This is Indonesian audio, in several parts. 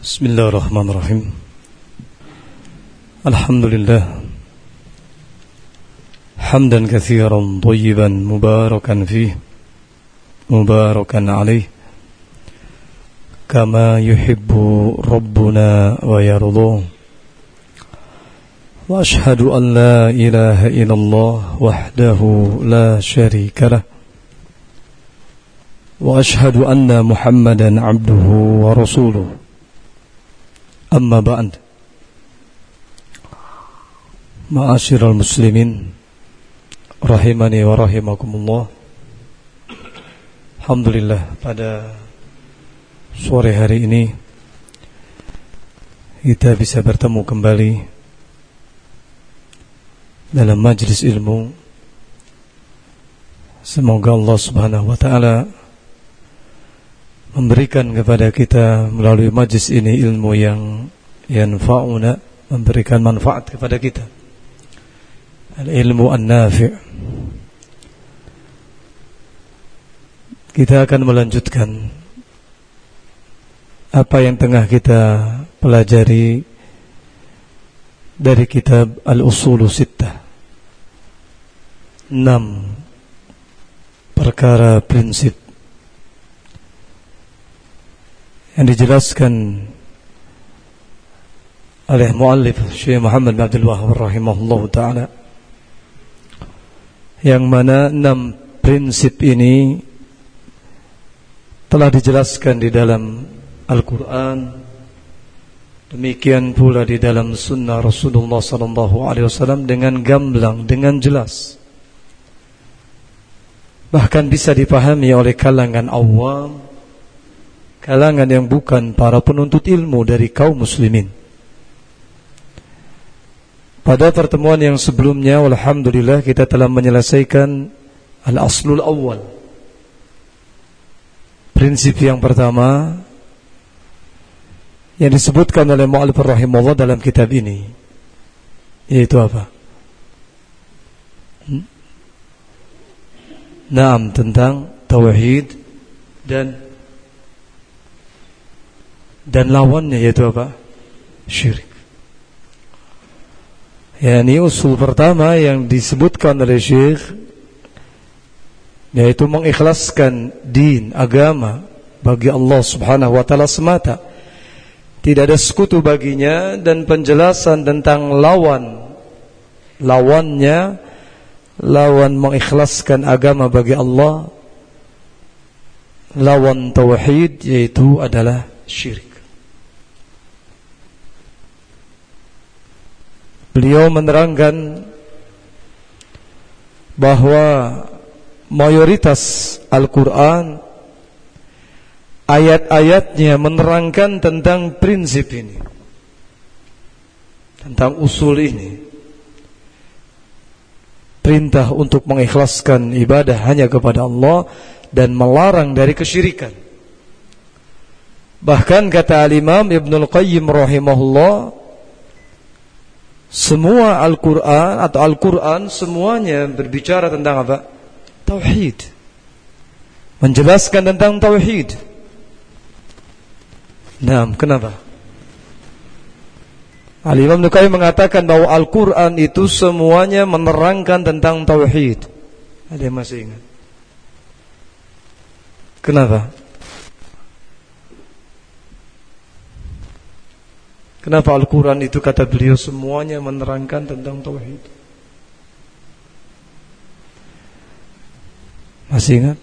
بسم الله الرحمن الرحيم. الحمد لله. حمدا كثيرا طيبا مباركا فيه مباركا عليه. كما يحب ربنا ويرضاه. وأشهد أن لا إله إلا الله وحده لا شريك له. وأشهد أن محمدا عبده ورسوله. اما بعد معاشر المسلمين rahimani wa rahimakumullah Alhamdulillah pada sore hari ini kita bisa bertemu kembali dalam majlis ilmu Semoga Allah Subhanahu wa taala memberikan kepada kita melalui majlis ini ilmu yang yanfa'una memberikan manfaat kepada kita. Al-ilmu an-nafi' kita akan melanjutkan apa yang tengah kita pelajari dari kitab Al-Usulu Sittah. Enam perkara prinsip yang dijelaskan oleh muallif Syekh Muhammad bin Abdul Wahab rahimahullah taala yang mana enam prinsip ini telah dijelaskan di dalam Al-Quran demikian pula di dalam sunnah Rasulullah sallallahu alaihi wasallam dengan gamblang dengan jelas. Bahkan bisa dipahami oleh kalangan awam kalangan yang bukan para penuntut ilmu dari kaum muslimin. Pada pertemuan yang sebelumnya alhamdulillah kita telah menyelesaikan al-aslul awal. Prinsip yang pertama yang disebutkan oleh mu'alif rahimahullah dalam kitab ini yaitu apa? Hmm? Naam tentang tauhid dan dan lawannya yaitu apa? Syirik. Ya, ini usul pertama yang disebutkan oleh Syekh yaitu mengikhlaskan din agama bagi Allah Subhanahu wa taala semata. Tidak ada sekutu baginya dan penjelasan tentang lawan lawannya lawan mengikhlaskan agama bagi Allah lawan tauhid yaitu adalah syirik. Beliau menerangkan bahwa mayoritas Al-Quran ayat-ayatnya menerangkan tentang prinsip ini tentang usul ini. Perintah untuk mengikhlaskan ibadah hanya kepada Allah dan melarang dari kesyirikan. Bahkan kata Al-Imam Ibnul Qayyim rahimahullah semua Al-Quran atau Al-Quran semuanya berbicara tentang apa? Tauhid. Menjelaskan tentang Tauhid. Nah, kenapa? Al-Imam Nukai mengatakan bahwa Al-Quran itu semuanya menerangkan tentang Tauhid. Ada yang masih ingat? Kenapa? Kenapa Al-Quran itu kata beliau semuanya menerangkan tentang Tauhid? Masih ingat?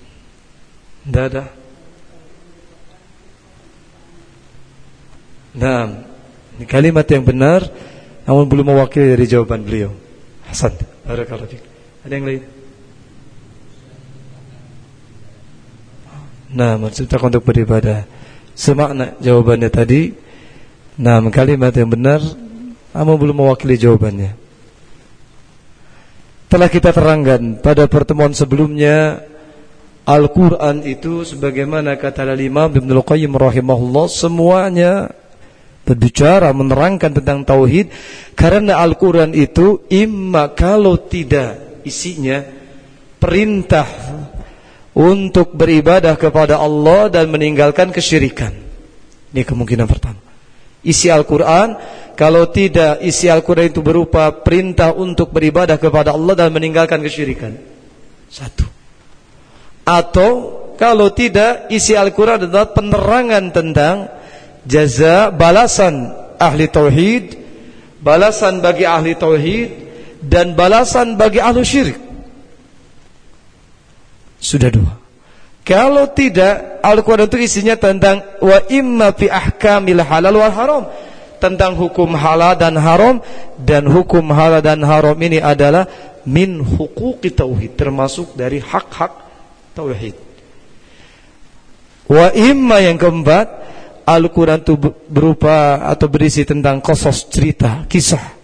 Tidak ada. Nah Ini kalimat yang benar Namun belum mewakili dari jawaban beliau. Hasan Ada yang lain? Nah menciptakan untuk beribadah. Semakna jawabannya tadi Nah, kalimat yang benar namun belum mewakili jawabannya. Telah kita terangkan pada pertemuan sebelumnya Al-Quran itu sebagaimana kata Imam Ibn Al-Qayyim rahimahullah semuanya berbicara menerangkan tentang tauhid karena Al-Quran itu imma kalau tidak isinya perintah untuk beribadah kepada Allah dan meninggalkan kesyirikan. Ini kemungkinan pertama. Isi Al-Quran. Kalau tidak isi Al-Quran itu berupa perintah untuk beribadah kepada Allah dan meninggalkan kesyirikan. Satu. Atau kalau tidak isi Al-Quran adalah penerangan tentang Jaza balasan ahli tauhid Balasan bagi ahli tauhid Dan balasan bagi ahli syirik. Sudah dua kalau tidak, Al-Quran itu isinya tentang wa imma fi ahkamil halal wal haram. Tentang hukum halal dan haram dan hukum halal dan haram ini adalah min huquqi tauhid, termasuk dari hak-hak tauhid. Wa imma yang keempat, Al-Quran itu berupa atau berisi tentang kosos cerita, kisah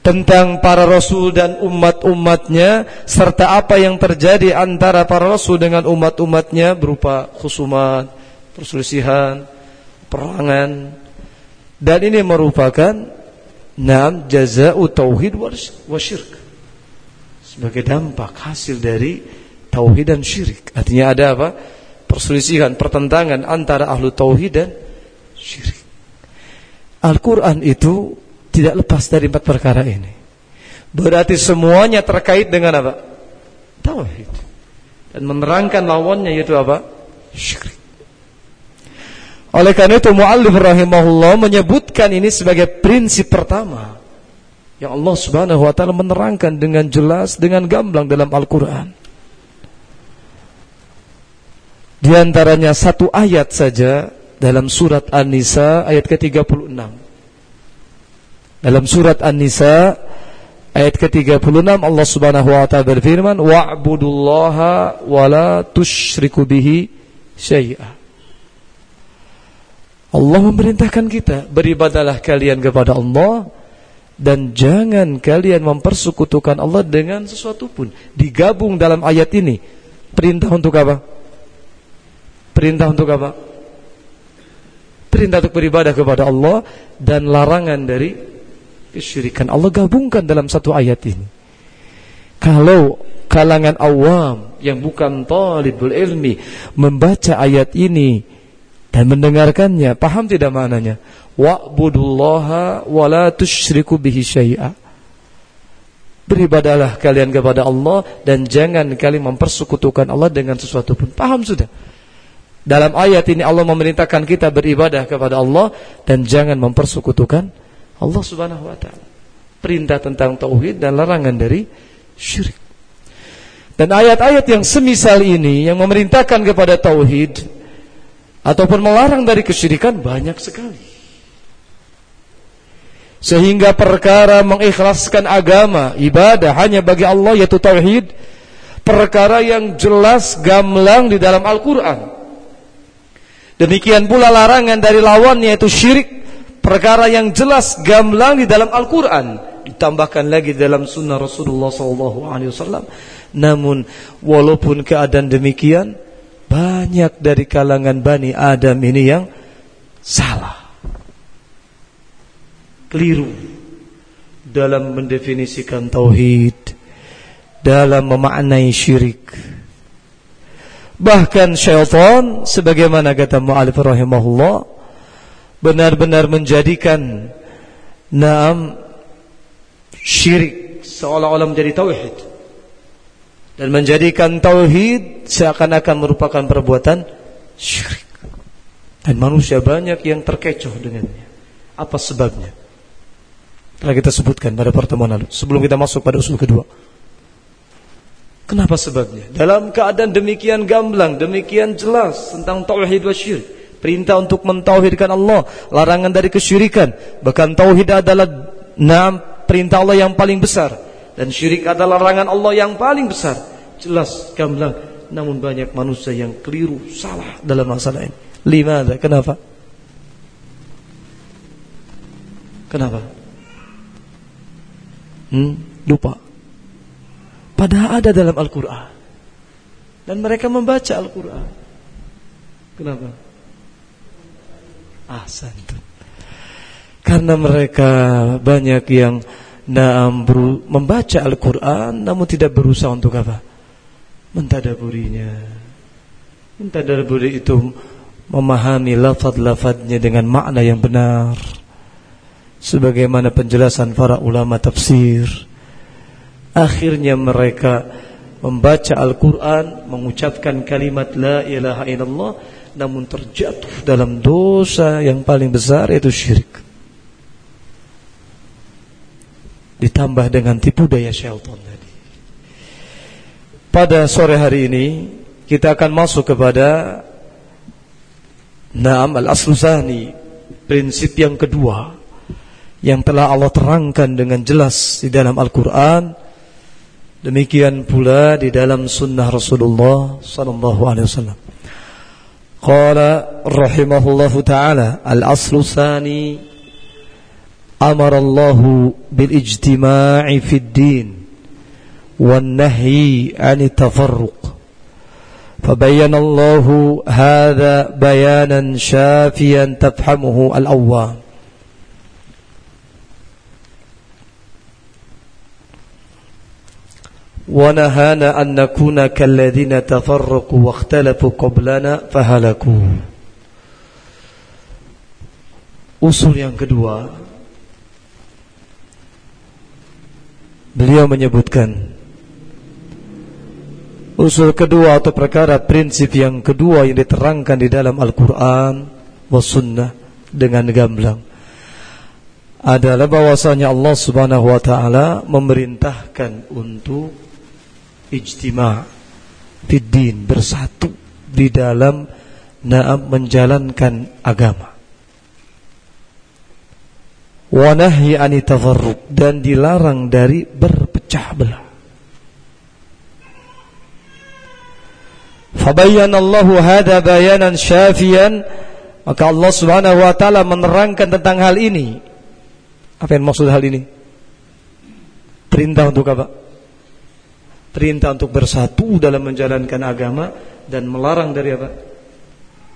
tentang para rasul dan umat-umatnya serta apa yang terjadi antara para rasul dengan umat-umatnya berupa khusumat, perselisihan, perangan dan ini merupakan nam jaza'u tauhid wa syirk sebagai dampak hasil dari tauhid dan syirik. Artinya ada apa? Perselisihan, pertentangan antara ahlu tauhid dan syirik. Al-Quran itu tidak lepas dari empat perkara ini. Berarti semuanya terkait dengan apa? Tauhid. Dan menerangkan lawannya yaitu apa? Syirik. Oleh karena itu muallif rahimahullah menyebutkan ini sebagai prinsip pertama yang Allah Subhanahu wa taala menerangkan dengan jelas dengan gamblang dalam Al-Qur'an. Di antaranya satu ayat saja dalam surat An-Nisa ayat ke-36. Dalam surat An-Nisa ayat ke-36 Allah Subhanahu wa taala berfirman wa'budullaha wa la tusyriku bihi syai'a. Allah memerintahkan kita beribadalah kalian kepada Allah dan jangan kalian mempersekutukan Allah dengan sesuatu pun. Digabung dalam ayat ini perintah untuk apa? Perintah untuk apa? Perintah untuk beribadah kepada Allah dan larangan dari kesyirikan Allah gabungkan dalam satu ayat ini. Kalau kalangan awam yang bukan talibul ilmi membaca ayat ini dan mendengarkannya, paham tidak maknanya? Wa'budullaha wa la tusyriku bihi syai'a. Beribadalah kalian kepada Allah dan jangan kalian mempersekutukan Allah dengan sesuatu pun. Paham sudah? Dalam ayat ini Allah memerintahkan kita beribadah kepada Allah dan jangan mempersekutukan Allah Subhanahu wa taala. Perintah tentang tauhid dan larangan dari syirik. Dan ayat-ayat yang semisal ini yang memerintahkan kepada tauhid ataupun melarang dari kesyirikan banyak sekali. Sehingga perkara mengikhlaskan agama, ibadah hanya bagi Allah yaitu tauhid, perkara yang jelas gamblang di dalam Al-Qur'an. Demikian pula larangan dari lawannya yaitu syirik perkara yang jelas gamblang di dalam Al-Quran ditambahkan lagi dalam sunnah Rasulullah SAW. Namun walaupun keadaan demikian banyak dari kalangan bani Adam ini yang salah, keliru dalam mendefinisikan tauhid, dalam memaknai syirik. Bahkan syaitan sebagaimana kata Mu'alif rahimahullah benar-benar menjadikan naam syirik seolah-olah menjadi tauhid. Dan menjadikan tauhid seakan-akan merupakan perbuatan syirik. Dan manusia banyak yang terkecoh dengannya. Apa sebabnya? Telah kita sebutkan pada pertemuan lalu sebelum kita masuk pada usul kedua. Kenapa sebabnya? Dalam keadaan demikian gamblang demikian jelas tentang tauhid wa syirik perintah untuk mentauhidkan Allah, larangan dari kesyirikan. Bahkan tauhid adalah enam perintah Allah yang paling besar dan syirik adalah larangan Allah yang paling besar. Jelas gamblang, namun banyak manusia yang keliru, salah dalam masalah ini. Lima kenapa? Kenapa? Hmm, lupa. Padahal ada dalam Al-Quran. Dan mereka membaca Al-Quran. Kenapa? Ahsantun. Karena mereka banyak yang naam membaca Al-Qur'an namun tidak berusaha untuk apa? Mentadaburinya. Mentadaburi itu memahami lafaz-lafaznya dengan makna yang benar sebagaimana penjelasan para ulama tafsir akhirnya mereka membaca Al-Quran mengucapkan kalimat La ilaha illallah namun terjatuh dalam dosa yang paling besar yaitu syirik. Ditambah dengan tipu daya syaitan tadi. Pada sore hari ini kita akan masuk kepada Naam al-aslusani prinsip yang kedua yang telah Allah terangkan dengan jelas di dalam Al-Quran. Demikian pula di dalam sunnah Rasulullah sallallahu alaihi wasallam قال رحمه الله تعالى الأصل الثاني أمر الله بالاجتماع في الدين والنهي عن التفرق. فبين الله هذا بيانا شافيا تفهمه الأوام ونهانا أن نكون كالذين تفرقوا واختلفوا قبلنا فهلكوا Usul yang kedua Beliau menyebutkan Usul kedua atau perkara prinsip yang kedua yang diterangkan di dalam Al-Quran wa Sunnah dengan gamblang adalah bahwasanya Allah Subhanahu wa taala memerintahkan untuk ijtima' fiddin bersatu di dalam naam menjalankan agama. Wa nahyi dan dilarang dari berpecah belah. Fabayyana Allahu hada bayanan syafian maka Allah Subhanahu wa taala menerangkan tentang hal ini. Apa yang maksud hal ini? Perintah untuk apa? Perintah untuk bersatu dalam menjalankan agama dan melarang dari apa?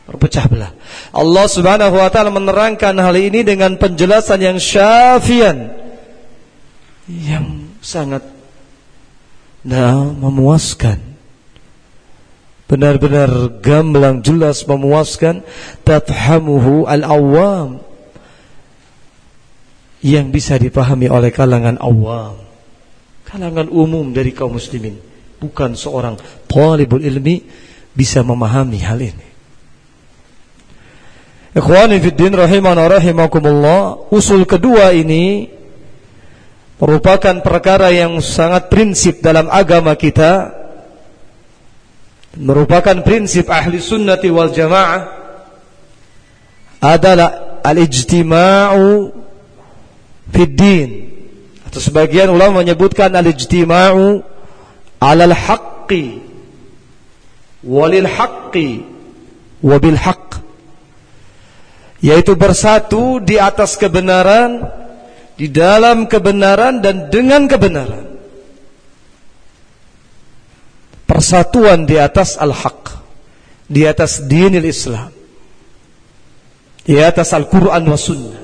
Berpecah belah. Allah Subhanahu wa taala menerangkan hal ini dengan penjelasan yang syafian yang sangat nah memuaskan. Benar-benar gamblang jelas memuaskan tafhamuhu al-awam yang bisa dipahami oleh kalangan awam kalangan umum dari kaum muslimin bukan seorang talibul ilmi bisa memahami hal ini. Ikhwani fi din rahimana rahimakumullah usul kedua ini merupakan perkara yang sangat prinsip dalam agama kita merupakan prinsip ahli sunnati wal jamaah adalah al-ijtima'u fid din atau sebagian ulama menyebutkan al-ijtima'u 'alal haqqi walil haqqi wabil haqq. Yaitu bersatu di atas kebenaran di dalam kebenaran dan dengan kebenaran. Persatuan di atas al-haq di atas dinil Islam di atas Al-Quran wa Sunnah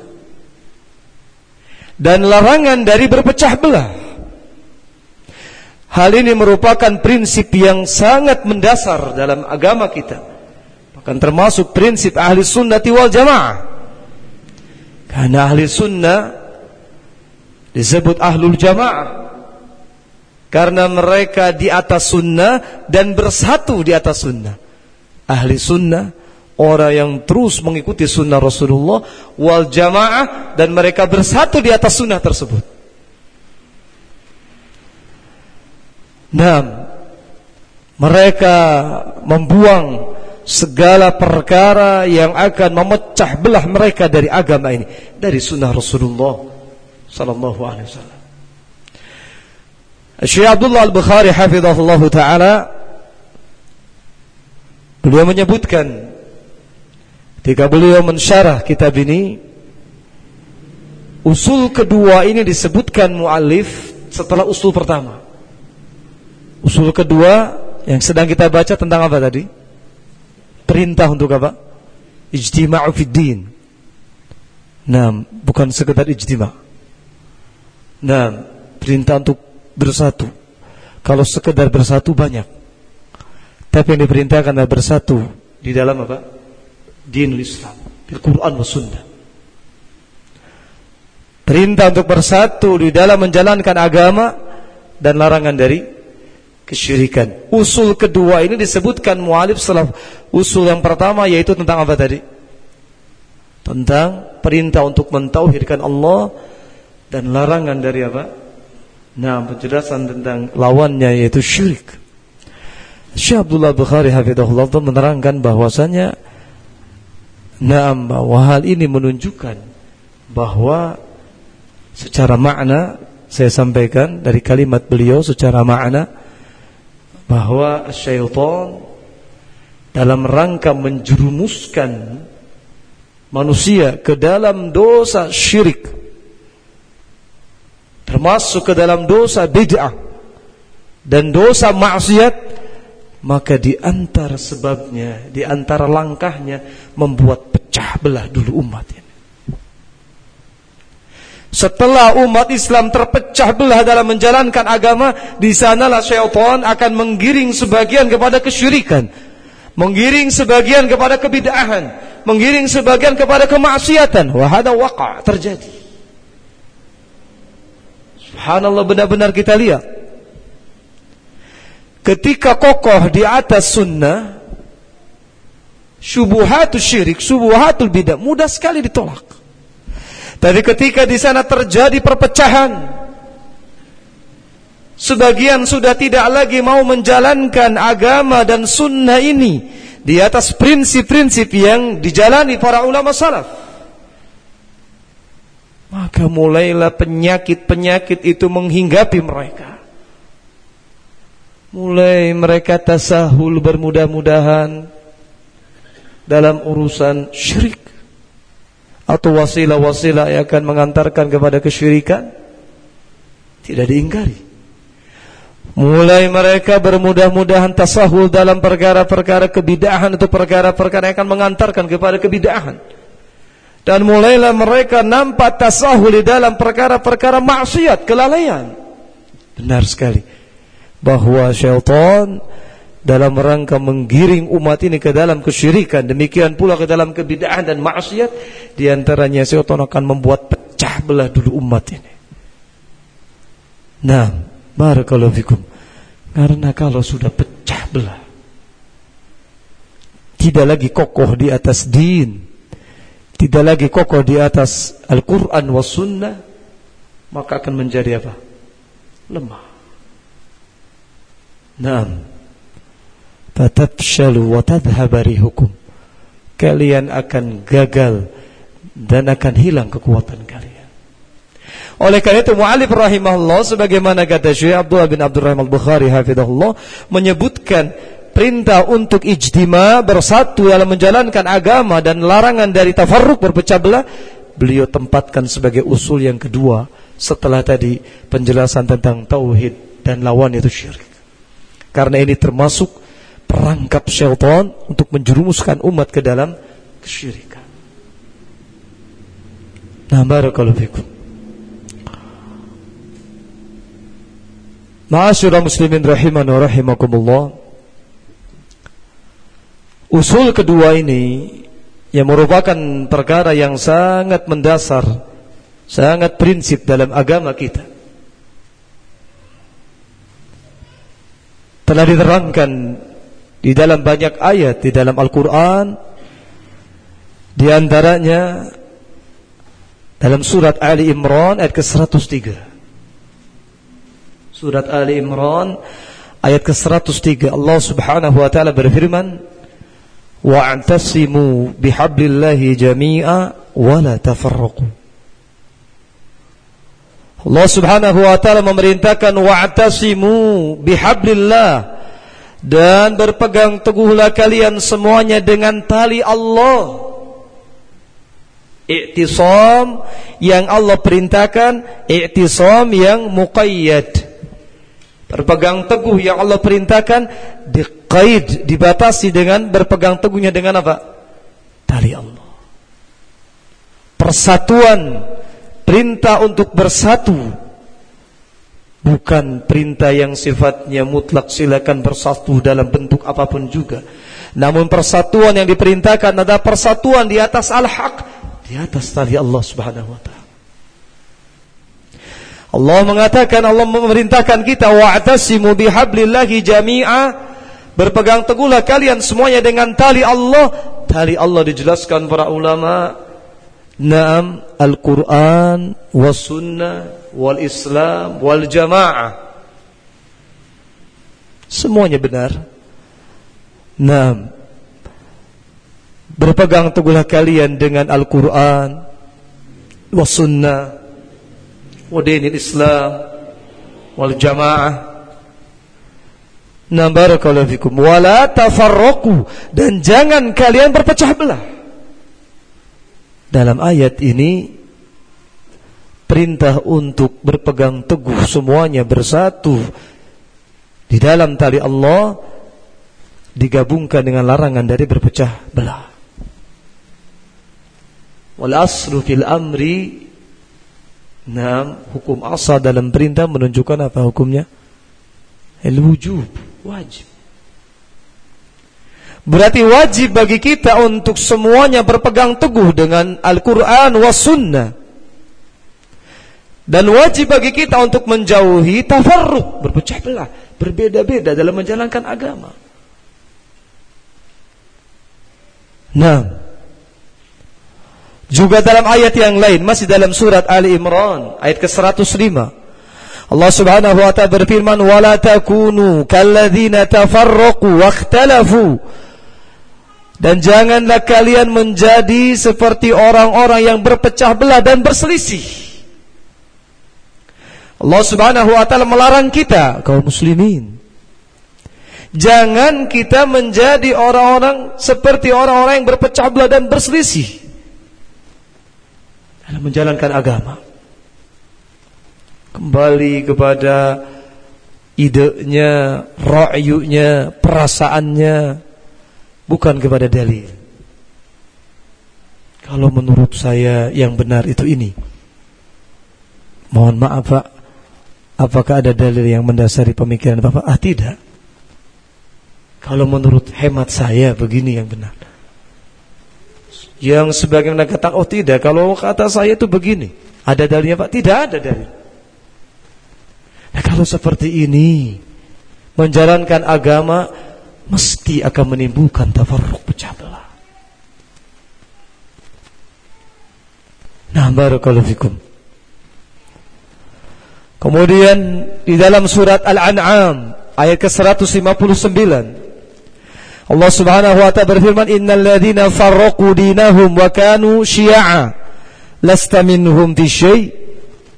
dan larangan dari berpecah belah. Hal ini merupakan prinsip yang sangat mendasar dalam agama kita. Bahkan termasuk prinsip ahli sunnah wal jamaah. Karena ahli sunnah disebut ahlul jamaah. Karena mereka di atas sunnah dan bersatu di atas sunnah. Ahli sunnah orang yang terus mengikuti sunnah Rasulullah wal jamaah dan mereka bersatu di atas sunnah tersebut. Nah, mereka membuang segala perkara yang akan memecah belah mereka dari agama ini, dari sunnah Rasulullah sallallahu alaihi wasallam. Syekh Abdullah Al-Bukhari hafizahullah taala beliau menyebutkan Ketika beliau mensyarah kitab ini Usul kedua ini disebutkan mu'alif setelah usul pertama Usul kedua yang sedang kita baca tentang apa tadi? Perintah untuk apa? Ijtima'u fid din Nah, bukan sekedar ijtima' Nah, perintah untuk bersatu Kalau sekedar bersatu banyak Tapi yang diperintahkan adalah bersatu Di dalam apa? Dinul Islam, bil Quran wa sunnah. Perintah untuk bersatu di dalam menjalankan agama dan larangan dari kesyirikan. Usul kedua ini disebutkan mualif setelah usul yang pertama yaitu tentang apa tadi? Tentang perintah untuk mentauhidkan Allah dan larangan dari apa? Nah, penjelasan tentang lawannya yaitu syirik. Syekh Abdullah Bukhari hafizahullah menerangkan bahwasanya nah bahwa hal ini menunjukkan bahwa secara makna saya sampaikan dari kalimat beliau secara makna bahwa syaitan dalam rangka menjerumuskan manusia ke dalam dosa syirik termasuk ke dalam dosa bid'ah dan dosa maksiat maka di antara sebabnya di antara langkahnya membuat pecah belah dulu umat ini setelah umat Islam terpecah belah dalam menjalankan agama, di sanalah syaitan akan menggiring sebagian kepada kesyirikan, menggiring sebagian kepada kebid'ahan, menggiring sebagian kepada kemaksiatan. Wahada waqa terjadi. Subhanallah benar-benar kita lihat. Ketika kokoh di atas sunnah, syubuhatul syirik, syubuhatul bidah mudah sekali ditolak. Tapi ketika di sana terjadi perpecahan, sebagian sudah tidak lagi mau menjalankan agama dan sunnah ini di atas prinsip-prinsip yang dijalani para ulama salaf. Maka mulailah penyakit-penyakit itu menghinggapi mereka. Mulai mereka tasahul bermudah-mudahan dalam urusan syirik atau wasilah-wasilah yang akan mengantarkan kepada kesyirikan tidak diingkari. Mulai mereka bermudah-mudahan tasahul dalam perkara-perkara kebidahan atau perkara-perkara yang akan mengantarkan kepada kebidahan. Dan mulailah mereka nampak tasahul di dalam perkara-perkara maksiat, kelalaian. Benar sekali bahwa syaitan dalam rangka menggiring umat ini ke dalam kesyirikan demikian pula ke dalam kebid'ahan dan maksiat di antaranya syaitan akan membuat pecah belah dulu umat ini. Nah barakallahu fikum. Karena kalau sudah pecah belah tidak lagi kokoh di atas din tidak lagi kokoh di atas Al-Quran was sunnah maka akan menjadi apa? Lemah nah fatafshalu wa tadhhab rihukum. Kalian akan gagal dan akan hilang kekuatan kalian. Oleh karena itu mu'alif rahimahullah sebagaimana kata Syekh Abdullah bin Abdurrahman Al-Bukhari hafizahullah menyebutkan perintah untuk ijtima bersatu dalam menjalankan agama dan larangan dari tafarruk berpecah belah beliau tempatkan sebagai usul yang kedua setelah tadi penjelasan tentang tauhid dan lawan itu syirik karena ini termasuk perangkap syaitan untuk menjerumuskan umat ke dalam kesyirikan. Nah, barakallahu fikum. Ma'asyiral muslimin rahiman wa rahimakumullah. Usul kedua ini yang merupakan perkara yang sangat mendasar, sangat prinsip dalam agama kita. Telah diterangkan di dalam banyak ayat di dalam Al-Qur'an di antaranya dalam surat Ali Imran ayat ke-103. Surat Ali Imran ayat ke-103. Allah Subhanahu wa taala berfirman wa'tasimu bihablillahi jami'a wa la tafarraqu Allah Subhanahu wa taala memerintahkan wa'tasimu bihablillah dan berpegang teguhlah kalian semuanya dengan tali Allah. Iktisam yang Allah perintahkan, iktisam yang muqayyad. Berpegang teguh yang Allah perintahkan diqaid, dibatasi dengan berpegang teguhnya dengan apa? Tali Allah. Persatuan, perintah untuk bersatu Bukan perintah yang sifatnya mutlak silakan bersatu dalam bentuk apa pun juga. Namun persatuan yang diperintahkan adalah persatuan di atas al-haq, di atas tali Allah Subhanahu wa taala. Allah mengatakan Allah memerintahkan kita wa'tasimu bihablillahi jami'a berpegang teguhlah kalian semuanya dengan tali Allah tali Allah dijelaskan para ulama Naam Al-Quran Was sunnah Wal islam Wal jamaah. Semuanya benar. Naam. Berpegang teguhlah kalian dengan Al-Quran Was sunnah Wadinil islam Wal jamaah. Nah barakallahu fikum. Wala tafarraqu. Dan jangan kalian berpecah belah. Dalam ayat ini perintah untuk berpegang teguh semuanya bersatu di dalam tali Allah digabungkan dengan larangan dari berpecah belah. Wal aslu fil amri Nah, hukum asal dalam perintah menunjukkan apa hukumnya? El-wujub, wajib. Berarti wajib bagi kita untuk semuanya berpegang teguh dengan Al-Quran wa sunnah. Dan wajib bagi kita untuk menjauhi tafarruq, berpecah belah, berbeda-beda dalam menjalankan agama. Nah, juga dalam ayat yang lain masih dalam surat Ali Imran ayat ke-105. Allah Subhanahu wa taala berfirman wala takunu kalladzina tafarraqu wakhtalafu dan janganlah kalian menjadi seperti orang-orang yang berpecah belah dan berselisih. Allah Subhanahu wa taala melarang kita kaum muslimin Jangan kita menjadi orang-orang seperti orang-orang yang berpecah belah dan berselisih dalam menjalankan agama. Kembali kepada idenya, ra'yunya, perasaannya, bukan kepada dalil. Kalau menurut saya yang benar itu ini. Mohon maaf Pak, apakah ada dalil yang mendasari pemikiran Bapak? Ah tidak. Kalau menurut hemat saya begini yang benar. Yang sebagian kata oh tidak, kalau kata saya itu begini. Ada dalilnya Pak? Tidak ada dalil. Nah, kalau seperti ini, menjalankan agama mesti akan menimbulkan tafarruq pecah belah. Nah, barakallahu fikum. Kemudian di dalam surat Al-An'am ayat ke-159 Allah Subhanahu wa taala berfirman innal ladzina farraqu dinahum wa kanu syi'a lasta minhum fi syai'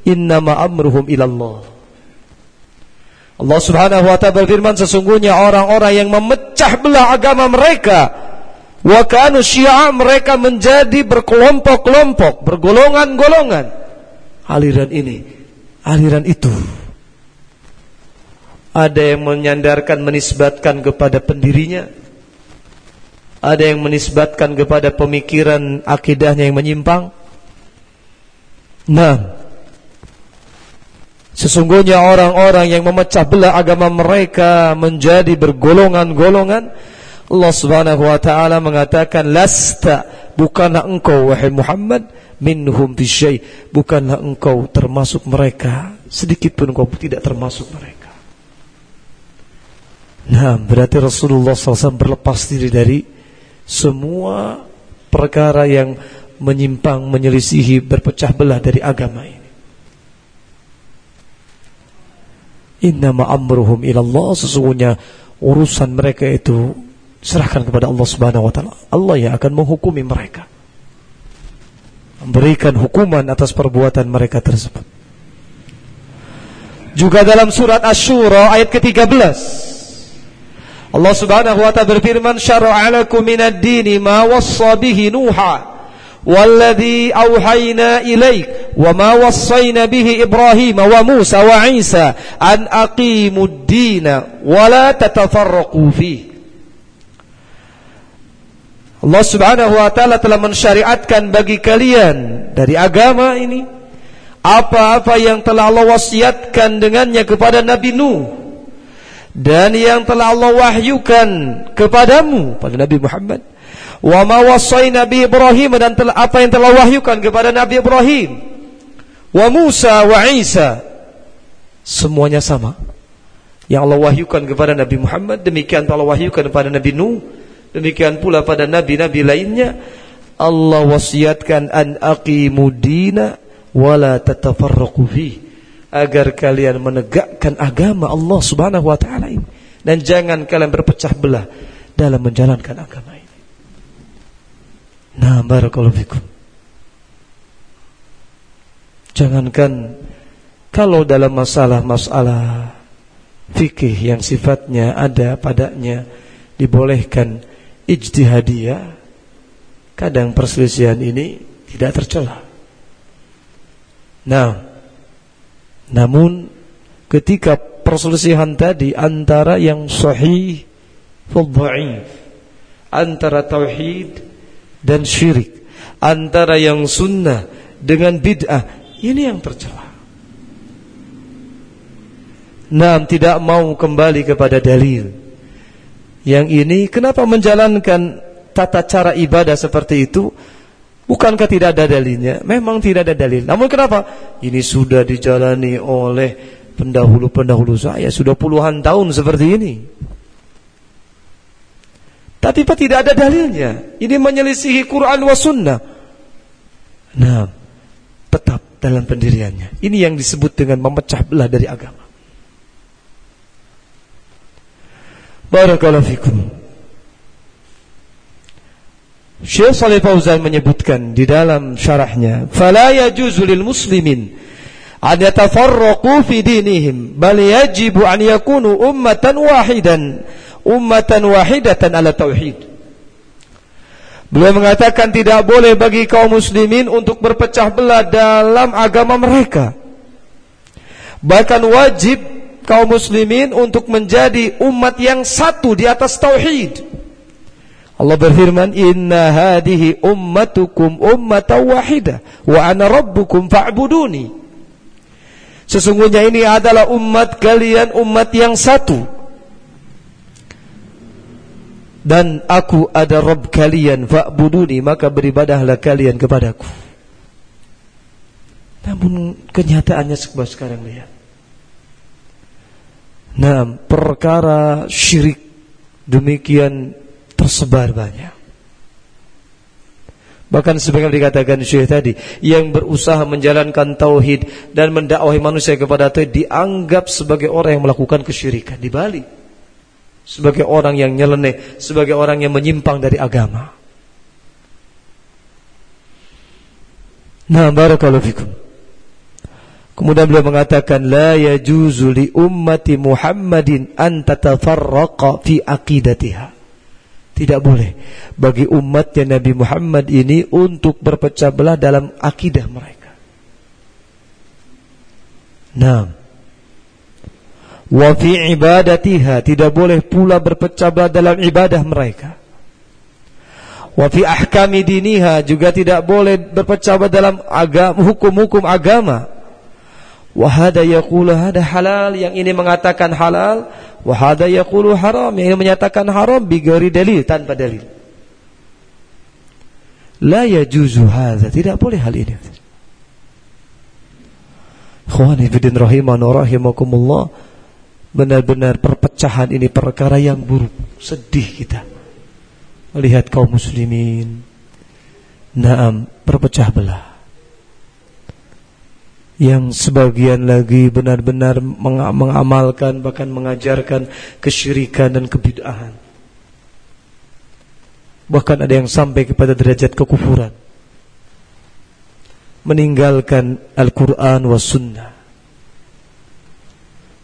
innama amruhum ila Allah Allah Subhanahu wa taala berfirman sesungguhnya orang-orang yang memecah belah agama mereka wa kanu syi'a mereka menjadi berkelompok-kelompok bergolongan-golongan. Aliran ini aliran itu. Ada yang menyandarkan menisbatkan kepada pendirinya. Ada yang menisbatkan kepada pemikiran akidahnya yang menyimpang. Nah, sesungguhnya orang-orang yang memecah belah agama mereka menjadi bergolongan-golongan, Allah Subhanahu wa taala mengatakan lasta bukanlah engkau wahai Muhammad minhum bisyai bukanlah engkau termasuk mereka sedikit pun engkau tidak termasuk mereka. Nah, berarti Rasulullah SAW berlepas diri dari semua perkara yang menyimpang, menyelisihi, berpecah belah dari agama ini. Innama amruhum ilallah sesungguhnya urusan mereka itu serahkan kepada Allah Subhanahu wa taala. Allah yang akan menghukumi mereka. Memberikan hukuman atas perbuatan mereka tersebut. Juga dalam surat Asy-Syura ayat ke-13 Allah Subhanahu wa taala berfirman syara'a lakum minad dini ma wassa bihi Nuha والذي أوحينا إليك وما وصينا به إبراهيم وموسى وعيسى أن أقيموا الدين ولا تتفرقوا فيه Allah subhanahu wa ta'ala telah mensyariatkan bagi kalian dari agama ini apa-apa yang telah Allah wasiatkan dengannya kepada Nabi Nuh dan yang telah Allah wahyukan kepadamu pada Nabi Muhammad wa ma Nabi Ibrahim dan apa yang telah wahyukan kepada Nabi Ibrahim. Wa Musa wa Isa. Semuanya sama. Yang Allah wahyukan kepada Nabi Muhammad demikian Allah wahyukan kepada Nabi Nuh demikian pula pada nabi-nabi lainnya. Allah wasiatkan an aqimu dina wala tatafarraqu fihi agar kalian menegakkan agama Allah Subhanahu wa taala ini. Dan jangan kalian berpecah belah dalam menjalankan agama. Nah, barakallahu. Jangankan kalau dalam masalah-masalah fikih yang sifatnya ada padanya dibolehkan ijtihadiyah, kadang perselisihan ini tidak tercela. Nah, namun ketika perselisihan tadi antara yang sahih dan antara tauhid dan syirik, antara yang sunnah dengan bid'ah, ini yang tercela. Nah, tidak mau kembali kepada dalil. Yang ini kenapa menjalankan tata cara ibadah seperti itu Bukankah tidak ada dalilnya? Memang tidak ada dalil. Namun kenapa? Ini sudah dijalani oleh pendahulu-pendahulu saya sudah puluhan tahun seperti ini. Tapi Pak tidak ada dalilnya. Ini menyelisihi Quran wa sunnah. Nah, tetap dalam pendiriannya. Ini yang disebut dengan memecah belah dari agama. Barakallahu fikum. Syekh Saleh Fauzan menyebutkan di dalam syarahnya, "Fala yajuzu lil muslimin an yatafarraqu fi dinihim, bal yajibu an yakunu ummatan wahidan, ummatan wahidatan ala tauhid." Beliau mengatakan tidak boleh bagi kaum muslimin untuk berpecah belah dalam agama mereka. Bahkan wajib kaum muslimin untuk menjadi umat yang satu di atas tauhid. Allah berfirman, "Inna hadhihi ummatukum ummatan wahidah wa ana rabbukum fa'buduni." Sesungguhnya ini adalah umat kalian umat yang satu. Dan aku ada Rabb kalian fa'buduni, maka beribadahlah kalian kepadaku. Namun kenyataannya sekarang lihat. Nah, perkara syirik demikian tersebar banyak. Bahkan sebagaimana dikatakan Syekh tadi, yang berusaha menjalankan tauhid dan mendakwahi manusia kepada tauhid dianggap sebagai orang yang melakukan kesyirikan di Bali. Sebagai orang yang nyeleneh, sebagai orang yang menyimpang dari agama. Nah, barakallahu fikum. Kemudian beliau mengatakan la yajuzu li ummati Muhammadin an tatafarraqa fi aqidatiha. Tidak boleh bagi umatnya Nabi Muhammad ini untuk berpecah belah dalam akidah mereka. Nah, wa fi ibadatiha tidak boleh pula berpecah belah dalam ibadah mereka. Wa fi ahkami diniha juga tidak boleh berpecah belah dalam agama hukum-hukum agama. Wahada yaqulu hada halal yang ini mengatakan halal, wahada yaqulu haram yang ini menyatakan haram bigari dalil tanpa dalil. La yajuzu hadza, tidak boleh hal ini. Ikhwani fillah rahimana rahimakumullah. Benar-benar perpecahan ini perkara yang buruk, sedih kita. Melihat kaum muslimin Naam berpecah belah yang sebagian lagi benar-benar mengamalkan bahkan mengajarkan kesyirikan dan kebid'ahan. Bahkan ada yang sampai kepada derajat kekufuran. Meninggalkan Al-Quran wa Sunnah.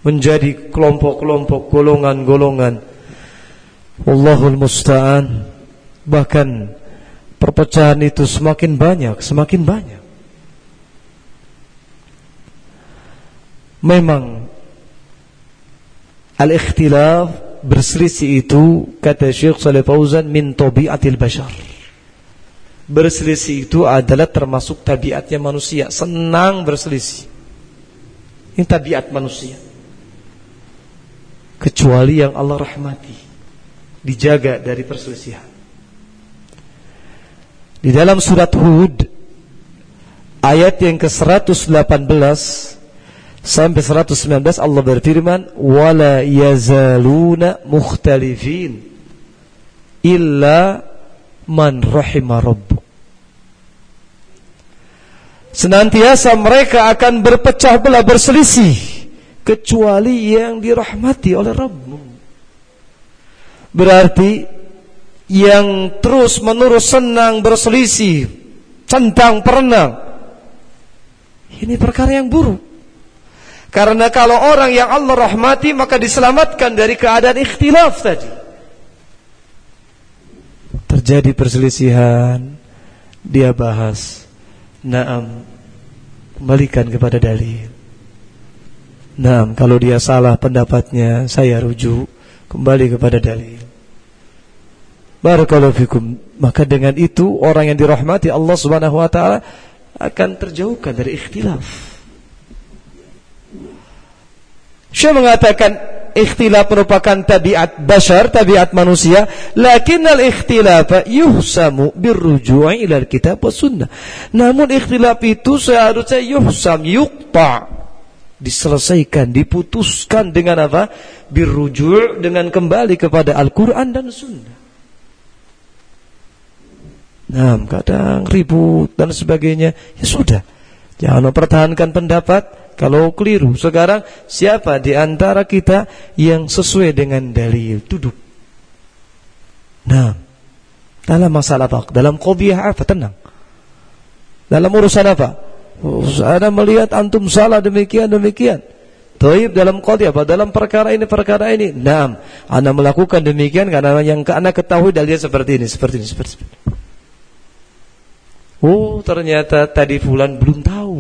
Menjadi kelompok-kelompok golongan-golongan. Wallahul musta'an. Bahkan perpecahan itu semakin banyak, semakin banyak. memang al-ikhtilaf berselisih itu kata Syekh Saleh Fauzan min tabiatil bashar. Berselisih itu adalah termasuk tabiatnya manusia, senang berselisih. Ini tabiat manusia. Kecuali yang Allah rahmati. Dijaga dari perselisihan. Di dalam surat Hud ayat yang ke-118 sampai 119 Allah berfirman wala yazaluna mukhtalifin illa man rahima rabbuk. Senantiasa mereka akan berpecah belah berselisih kecuali yang dirahmati oleh Rabbmu. Berarti yang terus menerus senang berselisih, centang perenang, ini perkara yang buruk. Karena kalau orang yang Allah rahmati maka diselamatkan dari keadaan ikhtilaf tadi. Terjadi perselisihan, dia bahas Naam Kembalikan kepada dalil Naam Kalau dia salah pendapatnya Saya rujuk Kembali kepada dalil. Barakallahu fikum. Maka dengan itu Orang yang dirahmati Allah subhanahu wa ta'ala Akan terjauhkan dari ikhtilaf. Syekh mengatakan ikhtilaf merupakan tabiat bashar, tabiat manusia, lakin al-ikhtilaf yuhsamu birruju'i ila kitab wa sunnah. Namun ikhtilaf itu seharusnya yuhsam, yuqta, diselesaikan, diputuskan dengan apa? Birruju' dengan kembali kepada Al-Qur'an dan sunnah. Nah, kadang ribut dan sebagainya. Ya sudah. Jangan mempertahankan pendapat kalau keliru, sekarang siapa di antara kita yang sesuai dengan dalil? Duduk. Nah, dalam masalah apa? Dalam qadiyah apa? Tenang. Dalam urusan apa? Ada melihat antum salah demikian demikian. Taib dalam qadiyah apa? Dalam perkara ini perkara ini. Nah, anda melakukan demikian karena yang anda ketahui dalil seperti ini, seperti ini, seperti ini. Oh, ternyata tadi fulan belum tahu.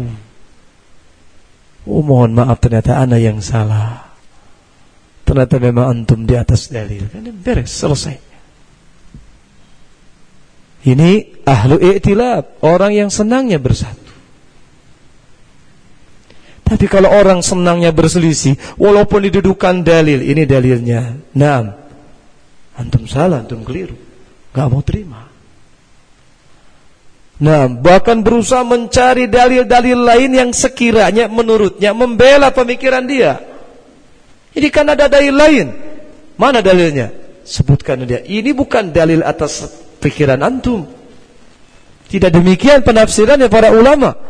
Oh mohon maaf ternyata ana yang salah. Ternyata memang antum di atas dalil. Ini beres, selesai. Ini ahlu i'tilab, orang yang senangnya bersatu. Tapi kalau orang senangnya berselisih, walaupun didudukan dalil, ini dalilnya. Naam. Antum salah, antum keliru. Gak mau terima. Nah, bahkan berusaha mencari dalil-dalil lain yang sekiranya menurutnya membela pemikiran dia. Ini kan ada dalil lain. Mana dalilnya? Sebutkan dia. Ini bukan dalil atas pikiran antum. Tidak demikian penafsirannya para ulama.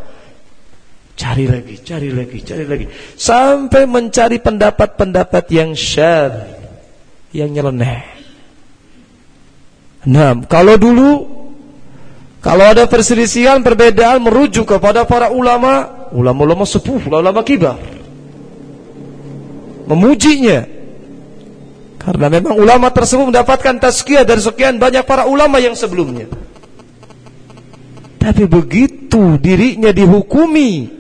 Cari lagi, cari lagi, cari lagi. Sampai mencari pendapat-pendapat yang syar. Yang nyeleneh. Nah, kalau dulu kalau ada perselisihan, perbedaan merujuk kepada para ulama, ulama-ulama sepuh, ulama kibar. Memujinya. Karena memang ulama tersebut mendapatkan tazkiyah dari sekian banyak para ulama yang sebelumnya. Tapi begitu dirinya dihukumi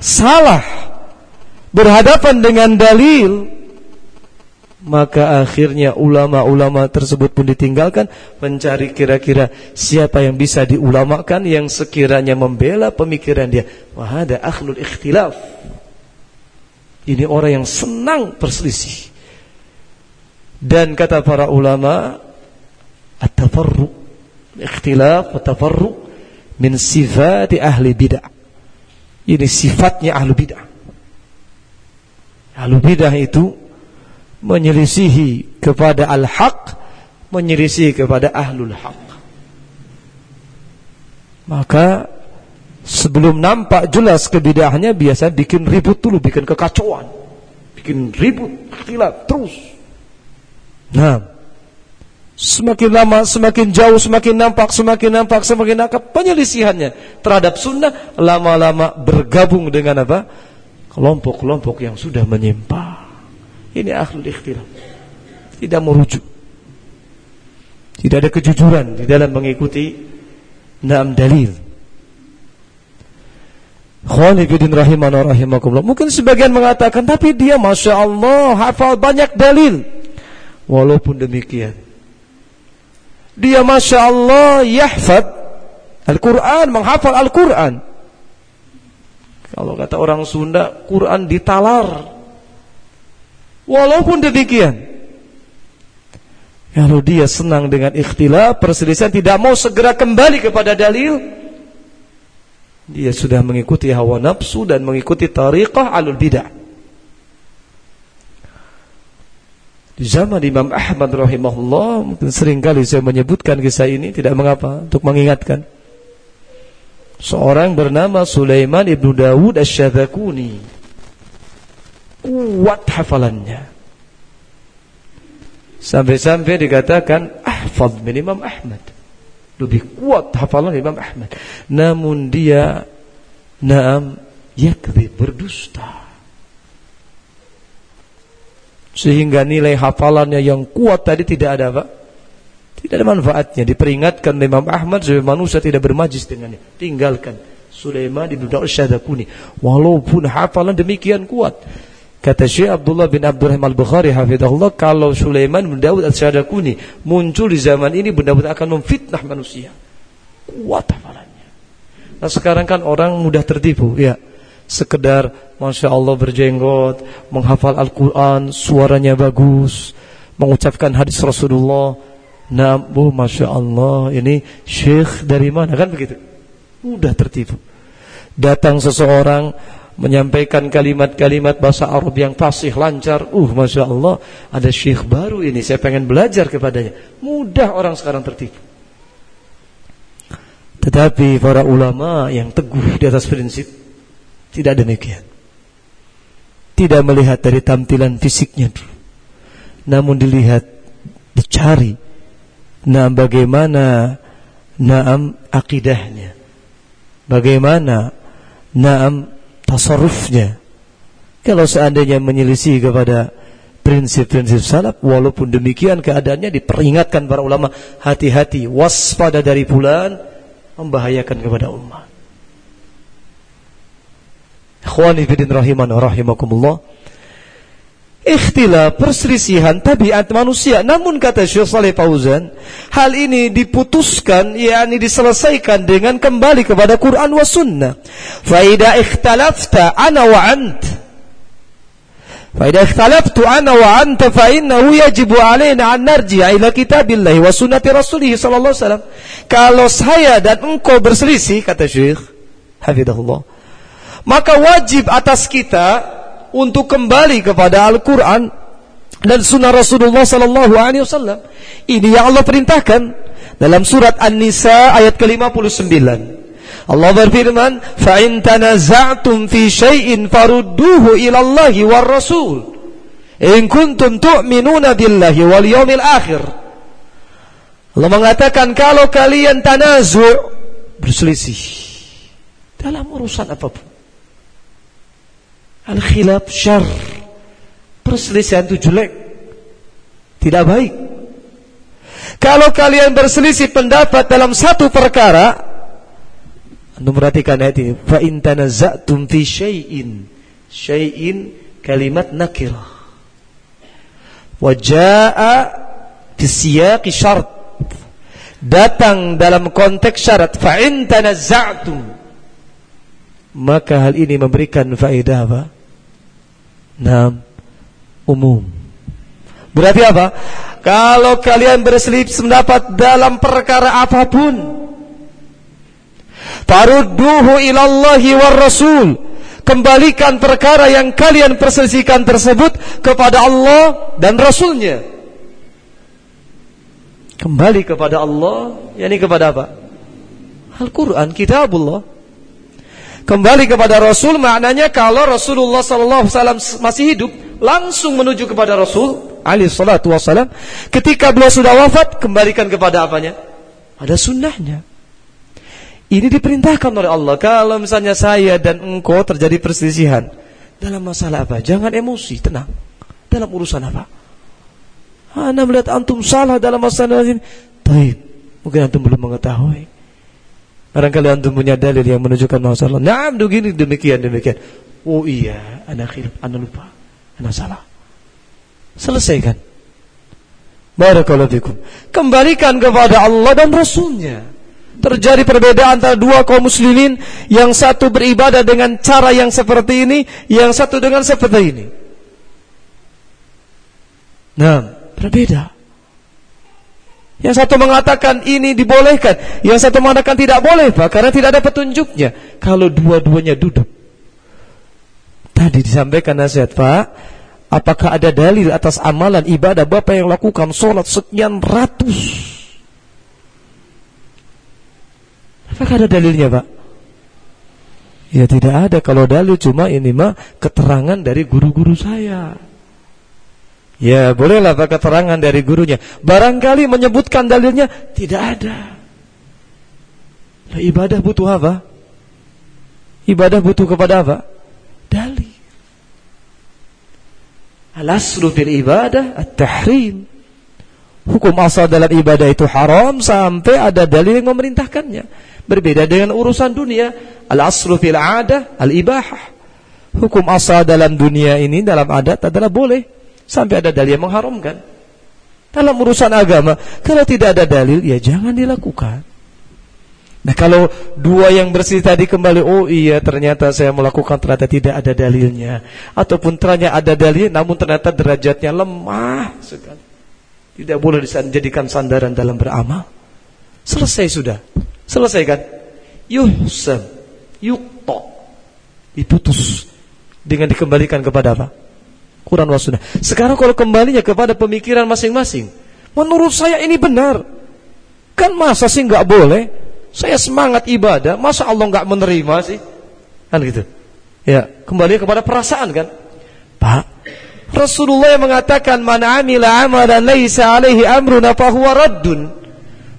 salah berhadapan dengan dalil maka akhirnya ulama-ulama tersebut pun ditinggalkan mencari kira-kira siapa yang bisa diulamakan yang sekiranya membela pemikiran dia. Wahada akhlul ikhtilaf. Ini orang yang senang perselisih dan kata para ulama at-tafarruq. Ikhtilaf at-tafarruq min sifati ahli bid'ah ini sifatnya ahli bid'ah. Ahli bid'ah itu menyelisihi kepada al-haq menyelisihi kepada ahlul haq. Maka sebelum nampak jelas kebidahnya biasa bikin ribut dulu bikin kekacauan. Bikin ribut khilaf terus. Nah semakin lama semakin jauh semakin nampak semakin nampak semakin nampak penyelisihannya terhadap sunnah lama-lama bergabung dengan apa kelompok-kelompok yang sudah menyimpang ini ahlul ikhtilaf. Tidak merujuk. Tidak ada kejujuran di dalam mengikuti enam dalil. Khalifidin rahimana rahimakumullah. Mungkin sebagian mengatakan tapi dia Masya Allah hafal banyak dalil. Walaupun demikian. Dia Masya Allah yahfad Al-Quran, menghafal Al-Quran. Kalau kata orang Sunda, Quran ditalar Walaupun demikian, kalau dia senang dengan ikhtilaf, perselisihan, tidak mau segera kembali kepada dalil, dia sudah mengikuti hawa nafsu dan mengikuti tariqah alul bidah. Di zaman Imam Ahmad rahimahullah, mungkin sering kali saya menyebutkan kisah ini, tidak mengapa, untuk mengingatkan. Seorang bernama Sulaiman ibnu Dawud Asyadakuni. Kuat hafalannya. Sampai-sampai dikatakan ahfaz min Imam Ahmad. Lebih kuat hafalan Imam Ahmad. Namun dia naam yakdhib berdusta. Sehingga nilai hafalannya yang kuat tadi tidak ada apa? Tidak ada manfaatnya. Diperingatkan Imam Ahmad supaya manusia tidak bermajis dengannya. Tinggalkan. Sulaiman ibn Da'ud Syadakuni. Walaupun hafalan demikian kuat. Kata Syekh Abdullah bin Abdurrahman Al-Bukhari hafizahullah kalau Sulaiman bin Daud Al-Syadakuni muncul di zaman ini bin Daud akan memfitnah manusia. Kuat hafalannya. Nah sekarang kan orang mudah tertipu ya. Sekedar Masya Allah berjenggot, menghafal Al-Quran, suaranya bagus, mengucapkan hadis Rasulullah. Nah, Masya Allah, ini syekh dari mana kan begitu? Mudah tertipu. Datang seseorang menyampaikan kalimat-kalimat bahasa Arab yang fasih lancar. Uh, masya Allah, ada syekh baru ini. Saya pengen belajar kepadanya. Mudah orang sekarang tertipu. Tetapi para ulama yang teguh di atas prinsip tidak demikian. Tidak melihat dari tampilan fisiknya dulu. Namun dilihat, dicari. Nah, bagaimana naam akidahnya. Bagaimana naam tasarrufnya. Kalau seandainya menyelisih kepada prinsip-prinsip salaf, walaupun demikian keadaannya diperingatkan para ulama, hati-hati, waspada dari bulan, membahayakan kepada umat. Ikhwani bidin rahiman rahimakumullah. Ikhtilaf perselisihan tabiat manusia. Namun kata Syekh Saleh Fauzan, hal ini diputuskan yakni diselesaikan dengan kembali kepada Quran wa sunnah. Fa idza ikhtalafta ana wa ant Fa idza ikhtalaftu ana wa anta fa innahu yajibu alaina an narji'a ila kitabillah wa sunnati rasulih sallallahu alaihi wasallam. Kalau saya dan engkau berselisih kata Syekh hafizahullah, maka wajib atas kita untuk kembali kepada Al-Quran dan Sunnah Rasulullah Sallallahu Alaihi Wasallam. Ini yang Allah perintahkan dalam surat An-Nisa ayat ke-59. Allah berfirman, "Fa'in tanaza'tum fi syai'in farudduhu war Rasul. In kuntum tu'minuna billahi wal yawmil akhir." Allah mengatakan kalau kalian tanazu' berselisih dalam urusan apa pun Al-khilaf syar. Perselisihan itu jelek. Tidak baik. Kalau kalian berselisih pendapat dalam satu perkara, Anda perhatikan ayat ini, fa in tanaza'tum fi syai'in. Syai'in kalimat nakirah. Wa jaa'a syart. Datang dalam konteks syarat, fa in tanaza'tum. Maka hal ini memberikan faedah apa? Nah, umum. Berarti apa? Kalau kalian berselisih pendapat dalam perkara apa pun, farudduhu ilallahi war rasul. Kembalikan perkara yang kalian perselisihkan tersebut kepada Allah dan Rasulnya. Kembali kepada Allah, yakni kepada apa? Al-Quran, kitabullah. Kembali kepada Rasul maknanya kalau Rasulullah wasallam masih hidup, langsung menuju kepada Rasul alaihi wasallam. Ketika beliau sudah wafat, kembalikan kepada apanya? Ada sunnahnya. Ini diperintahkan oleh Allah. Kalau misalnya saya dan engkau terjadi perselisihan dalam masalah apa? Jangan emosi, tenang. Dalam urusan apa? Anda melihat antum salah dalam masalah ini. Taib. Mungkin antum belum mengetahui. Barangkali antum punya dalil yang menunjukkan masalah. Nah, begini demikian demikian. Oh iya, anak khilaf, anak lupa, anak salah. Selesaikan. Barakallahu. Kembalikan kepada Allah dan Rasulnya. Terjadi perbedaan antara dua kaum muslimin yang satu beribadah dengan cara yang seperti ini, yang satu dengan seperti ini. Nah, berbeda. Yang satu mengatakan ini dibolehkan, yang satu mengatakan tidak boleh, Pak, karena tidak ada petunjuknya. Kalau dua-duanya duduk. Tadi disampaikan nasihat, Pak, apakah ada dalil atas amalan ibadah Bapak yang lakukan sholat sekian ratus? Apakah ada dalilnya, Pak? Ya tidak ada. Kalau dalil cuma ini mah keterangan dari guru-guru saya. Ya bolehlah pak keterangan dari gurunya. Barangkali menyebutkan dalilnya Tidak ada. Nah, Ibadah butuh apa? Ibadah butuh kepada apa? Dalil. Al-aslu fil ibadah At-tahrim. Hukum asal dalam ibadah itu haram Sampai ada dalil yang memerintahkannya. Berbeda dengan urusan dunia. Al-aslu fil adah Al-ibahah. Hukum asal dalam dunia ini Dalam adat adalah boleh sampai ada dalil yang mengharamkan. Dalam urusan agama, kalau tidak ada dalil, ya jangan dilakukan. Nah kalau dua yang bersih tadi kembali Oh iya ternyata saya melakukan ternyata tidak ada dalilnya. Ataupun ternyata ada dalil namun ternyata derajatnya lemah sekali. Tidak boleh dijadikan sandaran dalam beramal. Selesai sudah. Selesai kan? Yuhsam Yukto Diputus. Dengan dikembalikan kepada apa Quran wa sunnah. Sekarang kalau kembalinya kepada pemikiran masing-masing, menurut saya ini benar. Kan masa sih nggak boleh? Saya semangat ibadah, masa Allah nggak menerima sih? Kan gitu. Ya, kembali kepada perasaan kan. Pak, Rasulullah yang mengatakan man amila amalan laisa alaihi amruna fahuwa raddun.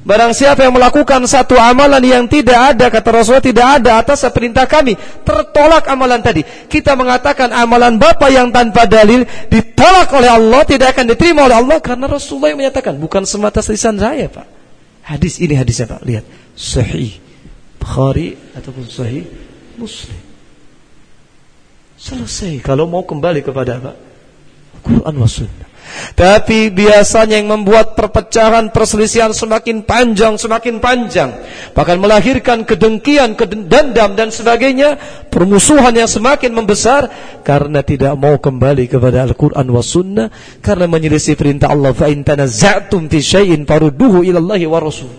Barang siapa yang melakukan satu amalan yang tidak ada kata Rasulullah tidak ada atas perintah kami, tertolak amalan tadi. Kita mengatakan amalan Bapak yang tanpa dalil ditolak oleh Allah, tidak akan diterima oleh Allah karena Rasulullah yang menyatakan bukan semata lisan saya, Pak. Hadis ini hadisnya, Pak. Lihat, sahih Bukhari ataupun sahih Muslim. Selesai kalau mau kembali kepada apa? Quran was sunnah. Tapi biasanya yang membuat perpecahan, perselisihan semakin panjang, semakin panjang. Bahkan melahirkan kedengkian, kedendam dan sebagainya. Permusuhan yang semakin membesar. Karena tidak mau kembali kepada Al-Quran wa Sunnah. Karena menyelisih perintah Allah. فَإِنْ تَنَزَعْتُمْ فِي شَيْءٍ فَرُدُّهُ إِلَى اللَّهِ وَرَسُولِ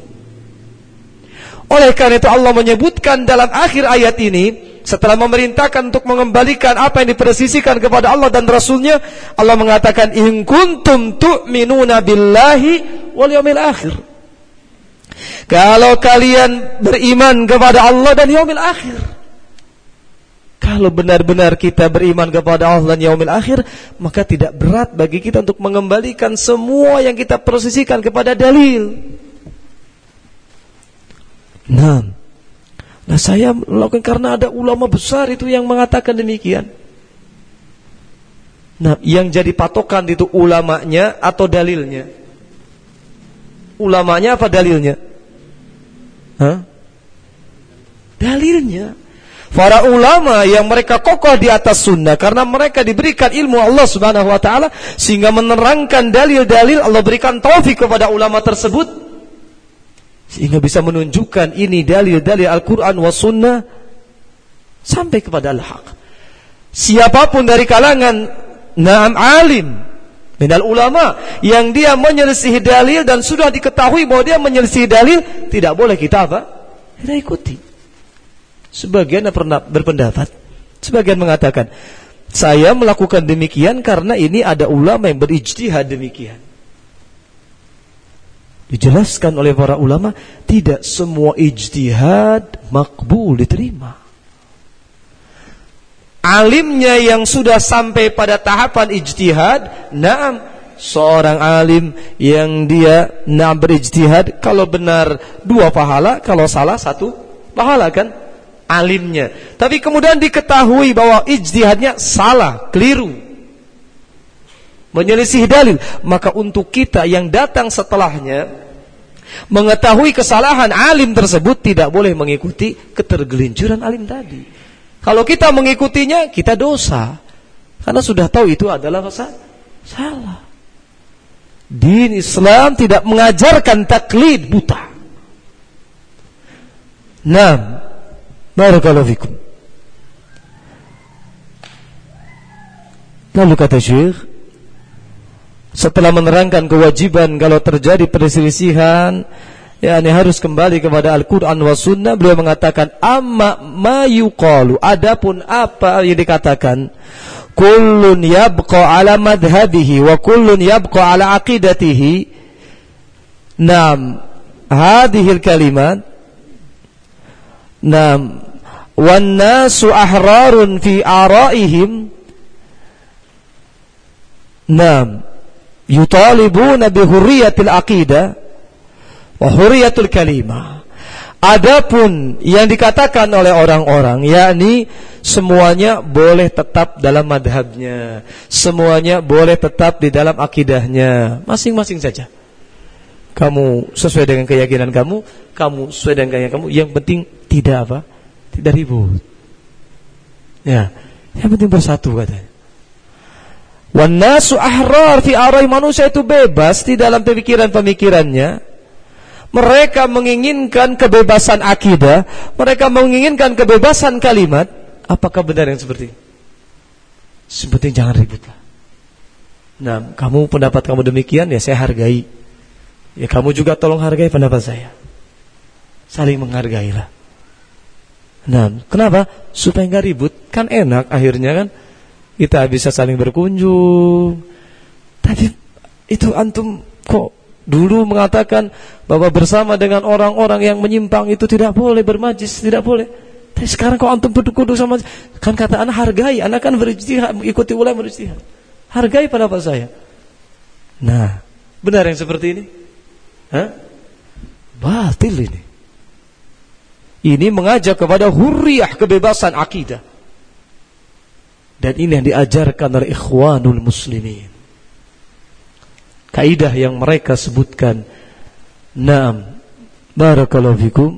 Oleh karena itu Allah menyebutkan dalam akhir ayat ini setelah memerintahkan untuk mengembalikan apa yang dipersisikan kepada Allah dan Rasulnya Allah mengatakan in kuntum tu'minuna billahi wal yawmil akhir. Kalau kalian beriman kepada Allah dan yaumil akhir kalau benar-benar kita beriman kepada Allah dan yaumil akhir maka tidak berat bagi kita untuk mengembalikan semua yang kita persisikan kepada dalil. Nah, Nah saya melakukan karena ada ulama besar itu yang mengatakan demikian. Nah yang jadi patokan itu ulamanya atau dalilnya? Ulamanya apa dalilnya? Hah? Dalilnya. Para ulama yang mereka kokoh di atas sunnah karena mereka diberikan ilmu Allah Subhanahu wa taala sehingga menerangkan dalil-dalil Allah berikan taufik kepada ulama tersebut sehingga bisa menunjukkan ini dalil-dalil Al-Quran wa sunnah sampai kepada al-haq. Siapa pun dari kalangan naam alim minal ulama yang dia menyelisih dalil dan sudah diketahui bahwa dia menyelisih dalil tidak boleh kita apa? Kita ikuti. Sebagian pernah berpendapat, sebagian mengatakan saya melakukan demikian karena ini ada ulama yang berijtihad demikian. Dijelaskan oleh para ulama, tidak semua ijtihad makbul diterima. Alimnya yang sudah sampai pada tahapan ijtihad, naam seorang alim yang dia naam berijtihad kalau benar dua pahala, kalau salah satu pahala kan alimnya. Tapi kemudian diketahui bahwa ijtihadnya salah, keliru. Menyelisih dalil, maka untuk kita yang datang setelahnya Mengetahui kesalahan alim tersebut tidak boleh mengikuti ketergelinciran alim tadi. Kalau kita mengikutinya, kita dosa. Karena sudah tahu itu adalah salah. Din Islam tidak mengajarkan taklid buta. Nah, barakallahu fikum. Lalu kata Syekh, setelah menerangkan kewajiban kalau terjadi perselisihan ya ini harus kembali kepada Al-Qur'an wa sunnah beliau mengatakan amma ma yuqalu. Adapun apa yang dikatakan kullun yabqa ala madhhabihi wa kullun yabqa ala aqidatihi. Nam hadhihi kalimat nam wan nasu ahrarun fi araihim. Nam yutalibuna bi hurriyatil aqidah wa huriyatul kalimah. Adapun yang dikatakan oleh orang-orang yakni semuanya boleh tetap dalam madhabnya, semuanya boleh tetap di dalam akidahnya, masing-masing saja. Kamu sesuai dengan keyakinan kamu, kamu sesuai dengan keyakinan kamu. Yang penting tidak apa? Tidak ribut. Ya, yang penting bersatu katanya. Wan nasu ahrar fi arai manusia itu bebas di dalam pemikiran-pemikirannya mereka menginginkan kebebasan akidah, mereka menginginkan kebebasan kalimat, apakah benar yang seperti? Seperti jangan ributlah. Nah, kamu pendapat kamu demikian ya saya hargai. Ya kamu juga tolong hargai pendapat saya. Saling menghargailah. Nah, kenapa? Supaya nggak ribut, kan enak akhirnya kan kita bisa saling berkunjung. Tapi itu antum kok Dulu mengatakan bahwa bersama dengan orang-orang yang menyimpang itu tidak boleh bermajis, tidak boleh. Tapi sekarang kau antum berdua sama kan kata anak hargai, anak kan berijtihad, ikuti ulama berijtihad. Hargai pendapat saya. Nah, benar yang seperti ini? Hah? Batil ini. Ini mengajak kepada hurriyah kebebasan akidah. Dan ini yang diajarkan oleh ikhwanul muslimin kaidah yang mereka sebutkan. Naam. Barakallahu fikum.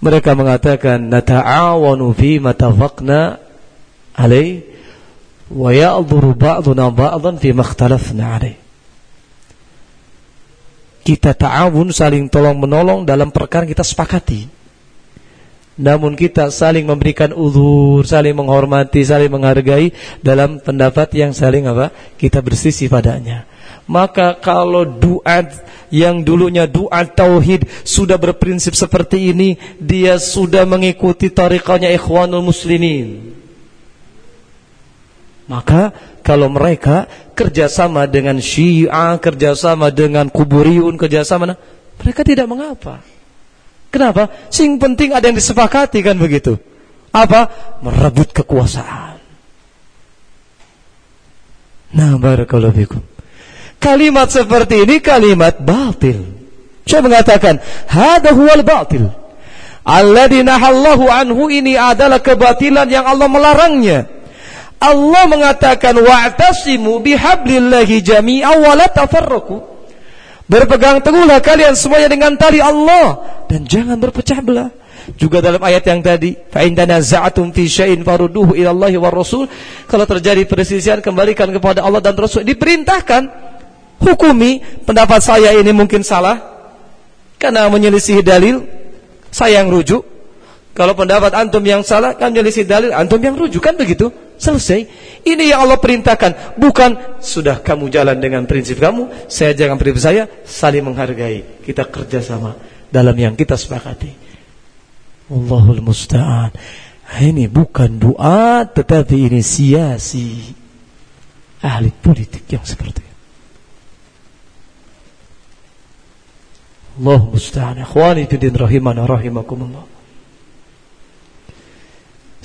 Mereka mengatakan nata'awanu fi matafaqna alaih wa ya'dhuru ba'duna ba'dan fi makhtalafna alaih. Kita ta'awun saling tolong menolong dalam perkara kita sepakati. Namun kita saling memberikan uzur, saling menghormati, saling menghargai dalam pendapat yang saling apa? Kita bersisi padanya. Maka kalau doa yang dulunya doa tauhid sudah berprinsip seperti ini, dia sudah mengikuti tariqahnya ikhwanul muslimin. Maka kalau mereka kerjasama dengan syiah, kerjasama dengan kuburiun, kerjasama, mereka tidak mengapa. Kenapa? Sing penting ada yang disepakati kan begitu. Apa? Merebut kekuasaan. Nah, barakallahu fikum. Kalimat seperti ini kalimat batil. Saya mengatakan, hada huwal batil. Alladhi nahallahu anhu ini adalah kebatilan yang Allah melarangnya. Allah mengatakan wa'tasimu bihablillahi jami'a wa la tafarraqu. Berpegang teguhlah kalian semuanya dengan tali Allah dan jangan berpecah belah. Juga dalam ayat yang tadi, fa in tanaza'tum fi syai'in farudduhu ila Allah wa Rasul. Kalau terjadi perselisihan kembalikan kepada Allah dan Rasul. Diperintahkan hukumi pendapat saya ini mungkin salah karena menyelisih dalil saya yang rujuk kalau pendapat antum yang salah kan menyelisih dalil antum yang rujuk kan begitu selesai. Ini yang Allah perintahkan. Bukan sudah kamu jalan dengan prinsip kamu saya jangan prinsip saya saling menghargai. Kita kerjasama dalam yang kita sepakati. Allahul musta'an. Ini bukan doa tetapi ini siasi ahli politik yang seperti Allah musta'an. Ikhwani rahimana rahimakumullah.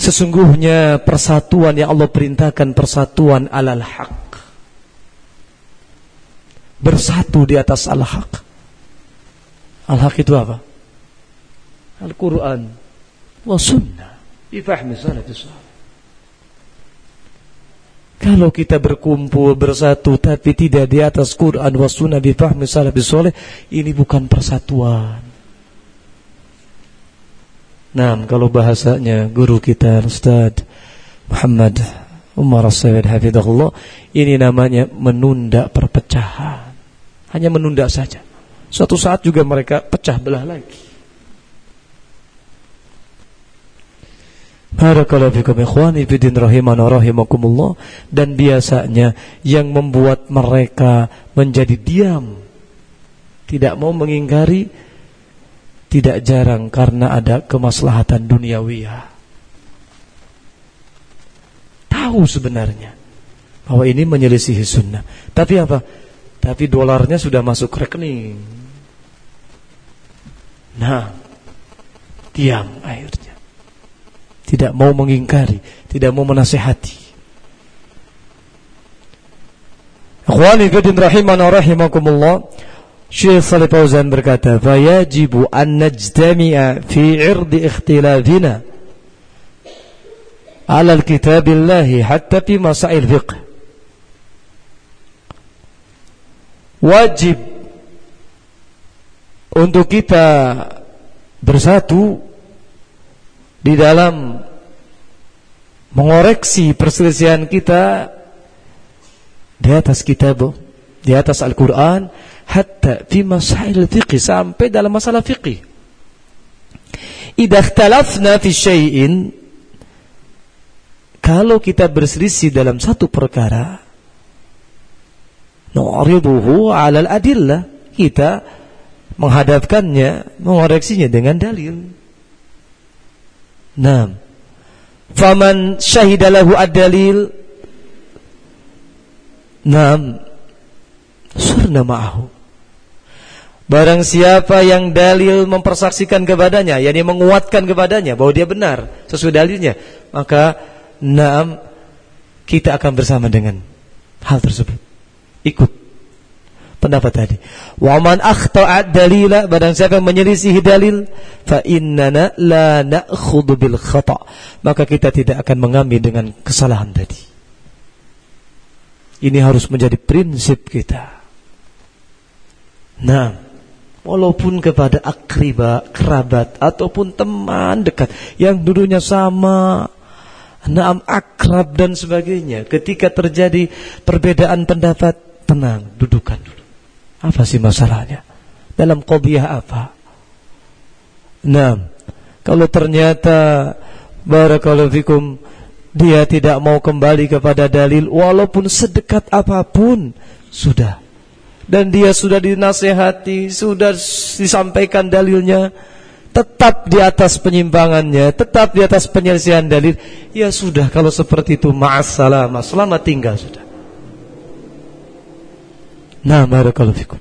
Sesungguhnya persatuan yang Allah perintahkan persatuan alal haq. Bersatu di atas al-haq. Al-haq itu apa? Al-Quran wa sunnah. Bifahmi salafis kalau kita berkumpul bersatu tapi tidak di atas Quran wa sunnah bifahmi salafis ini bukan persatuan. Nah, kalau bahasanya guru kita Ustaz Muhammad Umar As-Sayyid Hafidahullah, ini namanya menunda perpecahan. Hanya menunda saja. Suatu saat juga mereka pecah belah lagi. Dan biasanya yang membuat mereka menjadi diam tidak mau mengingkari tidak jarang karena ada kemaslahatan duniawiyah. Tahu sebenarnya bahwa ini menyelisihi sunnah. Tapi apa? Tapi dolarnya sudah masuk rekening. Nah, diam akhirnya. Tidak mau mengingkari, tidak mau menasehati. Akhwani fidin rahimana rahimakumullah. Syekh Salih Fauzan berkata, "Fayajibu an najtami'a fi 'irdi ikhtilafina 'ala al-kitabillah hatta fi masail fiqh." Wajib untuk kita bersatu di dalam mengoreksi perselisihan kita di atas kitab, di atas Al-Qur'an hatta fi masail fiqih sampai dalam masalah fiqih. Ikhtalafna fi syai'in kalau kita berselisih dalam satu perkara nu'riduhu 'ala al-adillah kita menghadapkannya mengoreksinya dengan dalil. Nah, faman syahidalahu ad-dalil Nam surna ma'ahu Barang siapa yang dalil mempersaksikan kepadanya, yakni menguatkan kepadanya bahwa dia benar sesuai dalilnya, maka naam kita akan bersama dengan hal tersebut. Ikut pendapat tadi. Wa man dalila, barang siapa yang menyelisihi dalil, fa innana la na'khudhu bil khata'. Maka kita tidak akan mengambil dengan kesalahan tadi. Ini harus menjadi prinsip kita. Nah, walaupun kepada akriba, kerabat ataupun teman dekat yang dulunya sama, naam akrab dan sebagainya. Ketika terjadi perbedaan pendapat, tenang, dudukan dulu. Apa sih masalahnya? Dalam qadiyah apa? Nah, kalau ternyata barakallahu fikum dia tidak mau kembali kepada dalil walaupun sedekat apa pun, sudah dan dia sudah dinasehati, sudah disampaikan dalilnya, tetap di atas penyimpangannya, tetap di atas penyelesaian dalil, ya sudah kalau seperti itu ma'assalamah, selamat tinggal sudah. Nah, barakallahu fikum.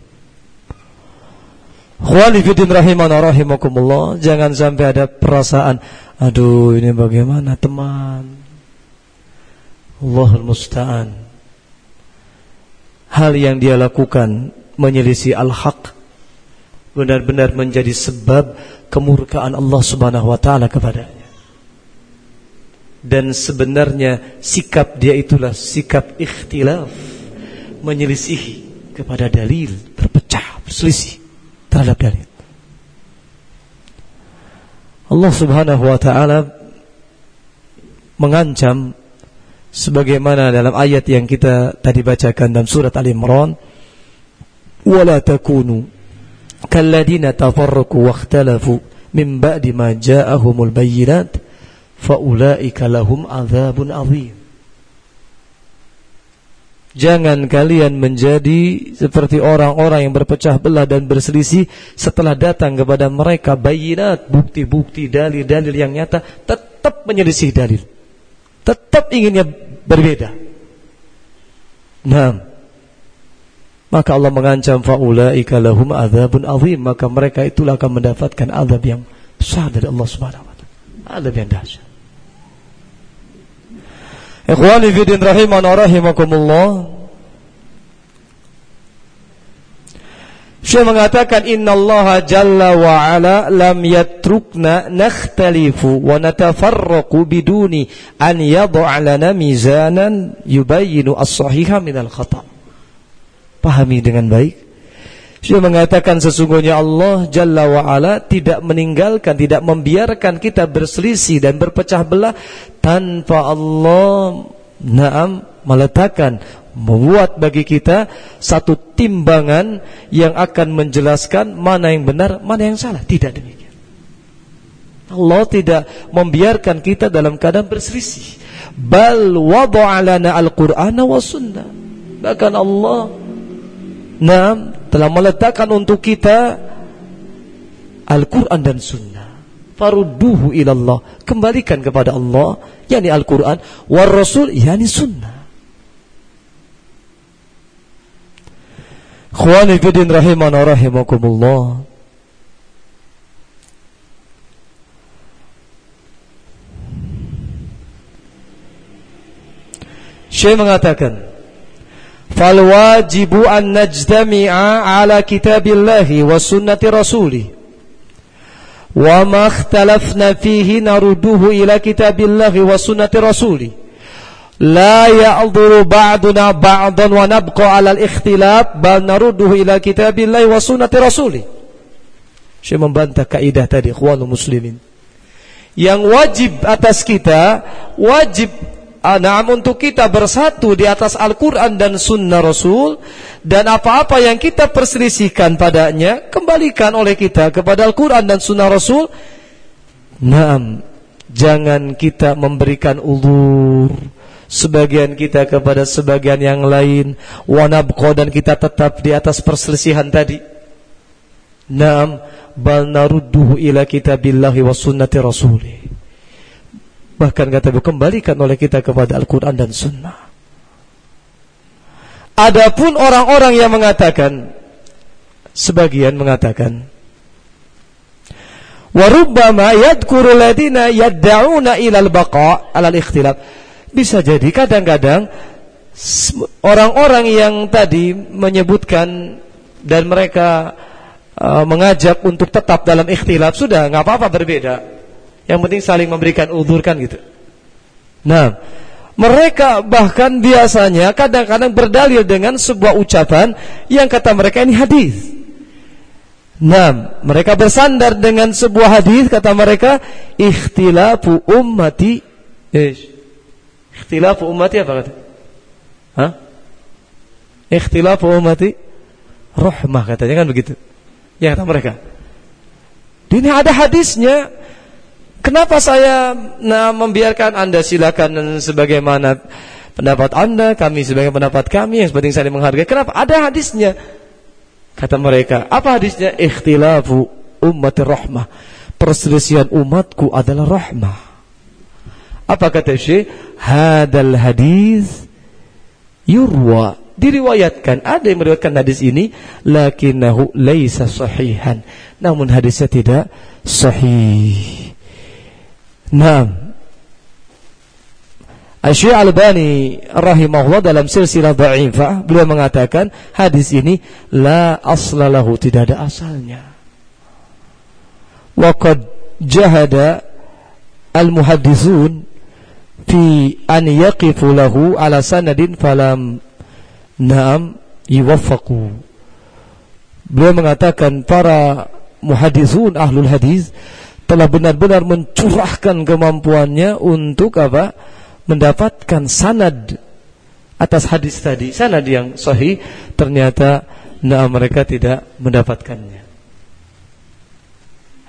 Khawalifidin rahimana rahimakumullah. Jangan sampai ada perasaan Aduh ini bagaimana teman? Allahul Musta'an hal yang dia lakukan menyelisih al-haq benar-benar menjadi sebab kemurkaan Allah Subhanahu wa taala kepadanya. Dan sebenarnya sikap dia itulah sikap ikhtilaf menyelisihi kepada dalil, berpecah, berselisih terhadap dalil. Allah Subhanahu wa taala mengancam sebagaimana dalam ayat yang kita tadi bacakan dalam surat Al Imran wala takunu kalladina tafarraqu wakhtalafu min ba'di ma ja'ahumul bayyinat faulaika lahum adzabun azim. Jangan kalian menjadi seperti orang-orang yang berpecah belah dan berselisih setelah datang kepada mereka bayinat, bukti-bukti, dalil-dalil yang nyata, tetap menyelisih dalil tetap inginnya berbeda. Nah, maka Allah mengancam faulaika lahum adzabun azim, maka mereka itulah akan mendapatkan azab yang besar dari Allah Subhanahu wa taala. Azab yang dahsyat. Ikhwani fi din rahimakumullah. Syekh mengatakan innallaha jalla wa ala lam yatrukna nakhtalifu wa natafarraqu biduni an yad'a lana mizanan yubayyinu as-sahiha minal khata. Pahami dengan baik. Syekh mengatakan sesungguhnya Allah jalla wa ala tidak meninggalkan, tidak membiarkan kita berselisih dan berpecah belah tanpa Allah Naam meletakkan membuat bagi kita satu timbangan yang akan menjelaskan mana yang benar, mana yang salah. Tidak demikian. Allah tidak membiarkan kita dalam keadaan berselisih. Bal wada'alana al-Qur'ana wa sunnah. Bahkan Allah nah, telah meletakkan untuk kita Al-Quran dan Sunnah. Farudduhu ilallah. Kembalikan kepada Allah. yakni Al-Quran. War Rasul. yakni Sunnah. Khwani fidin rahimana rahimakumullah. Syekh mengatakan, "Fal wajibu an najtami'a ala kitabillahi wa sunnati rasulih." Wa ma ikhtalafna fihi narudduhu ila kitabillahi wa sunnati rasulih. La ya'dhuru ba'duna ba'dan wa nabqa 'ala al-ikhtilaf bal narudduhu ila kitabillahi wa sunnati rasulih. Syekh membantah kaidah tadi ikhwanul muslimin. Yang wajib atas kita wajib Nah, untuk kita bersatu di atas Al-Quran dan Sunnah Rasul dan apa-apa yang kita perselisihkan padanya kembalikan oleh kita kepada Al-Quran dan Sunnah Rasul. Naam, jangan kita memberikan ulur sebagian kita kepada sebagian yang lain wanabqa dan kita tetap di atas perselisihan tadi. Naam, bal narudduhu ila kitabillahi wa sunnati rasulih Bahkan kata beliau kembalikan oleh kita kepada Al-Quran dan Sunnah. Adapun orang-orang yang mengatakan, sebagian mengatakan, warubbama yadkuru ladina yadda'una ilal baqa alal ikhtilaf. Bisa jadi kadang-kadang orang-orang yang tadi menyebutkan dan mereka uh, mengajak untuk tetap dalam ikhtilaf sudah nggak apa-apa berbeda yang penting saling memberikan udur kan gitu. Nah, mereka bahkan biasanya kadang-kadang berdalil dengan sebuah ucapan yang kata mereka ini hadis. Nah, mereka bersandar dengan sebuah hadis kata mereka ikhtilafu ummati. Ish. Ikhtilafu ummati apa kata? Hah? Ikhtilafu ummati rahmah katanya kan begitu. Ya kata mereka. Ini ada hadisnya Kenapa saya nah, membiarkan Anda silakan sebagaimana pendapat Anda, kami sebagai pendapat kami yang penting saling menghargai. Kenapa? Ada hadisnya. Kata mereka, apa hadisnya? Ikhtilafu umat rahmah. Perselisihan umatku adalah rahmah. Apa kata Syekh? Hadal hadis yurwa diriwayatkan ada yang meriwayatkan hadis ini lakinnahu laisa sahihan namun hadisnya tidak sahih Naam. Asy Al-Albani rahimahullah dalam silsilah dha'ifah beliau mengatakan hadis ini la aslalahu tidak ada asalnya. Wa qad jahada al-muhaddithun fi an yaqifu lahu ala sanadin falam na'am yuwaffaqu. Beliau mengatakan para muhadithun ahlul hadis telah benar-benar mencurahkan kemampuannya untuk apa? mendapatkan sanad atas hadis tadi, sanad yang sahih ternyata nah mereka tidak mendapatkannya.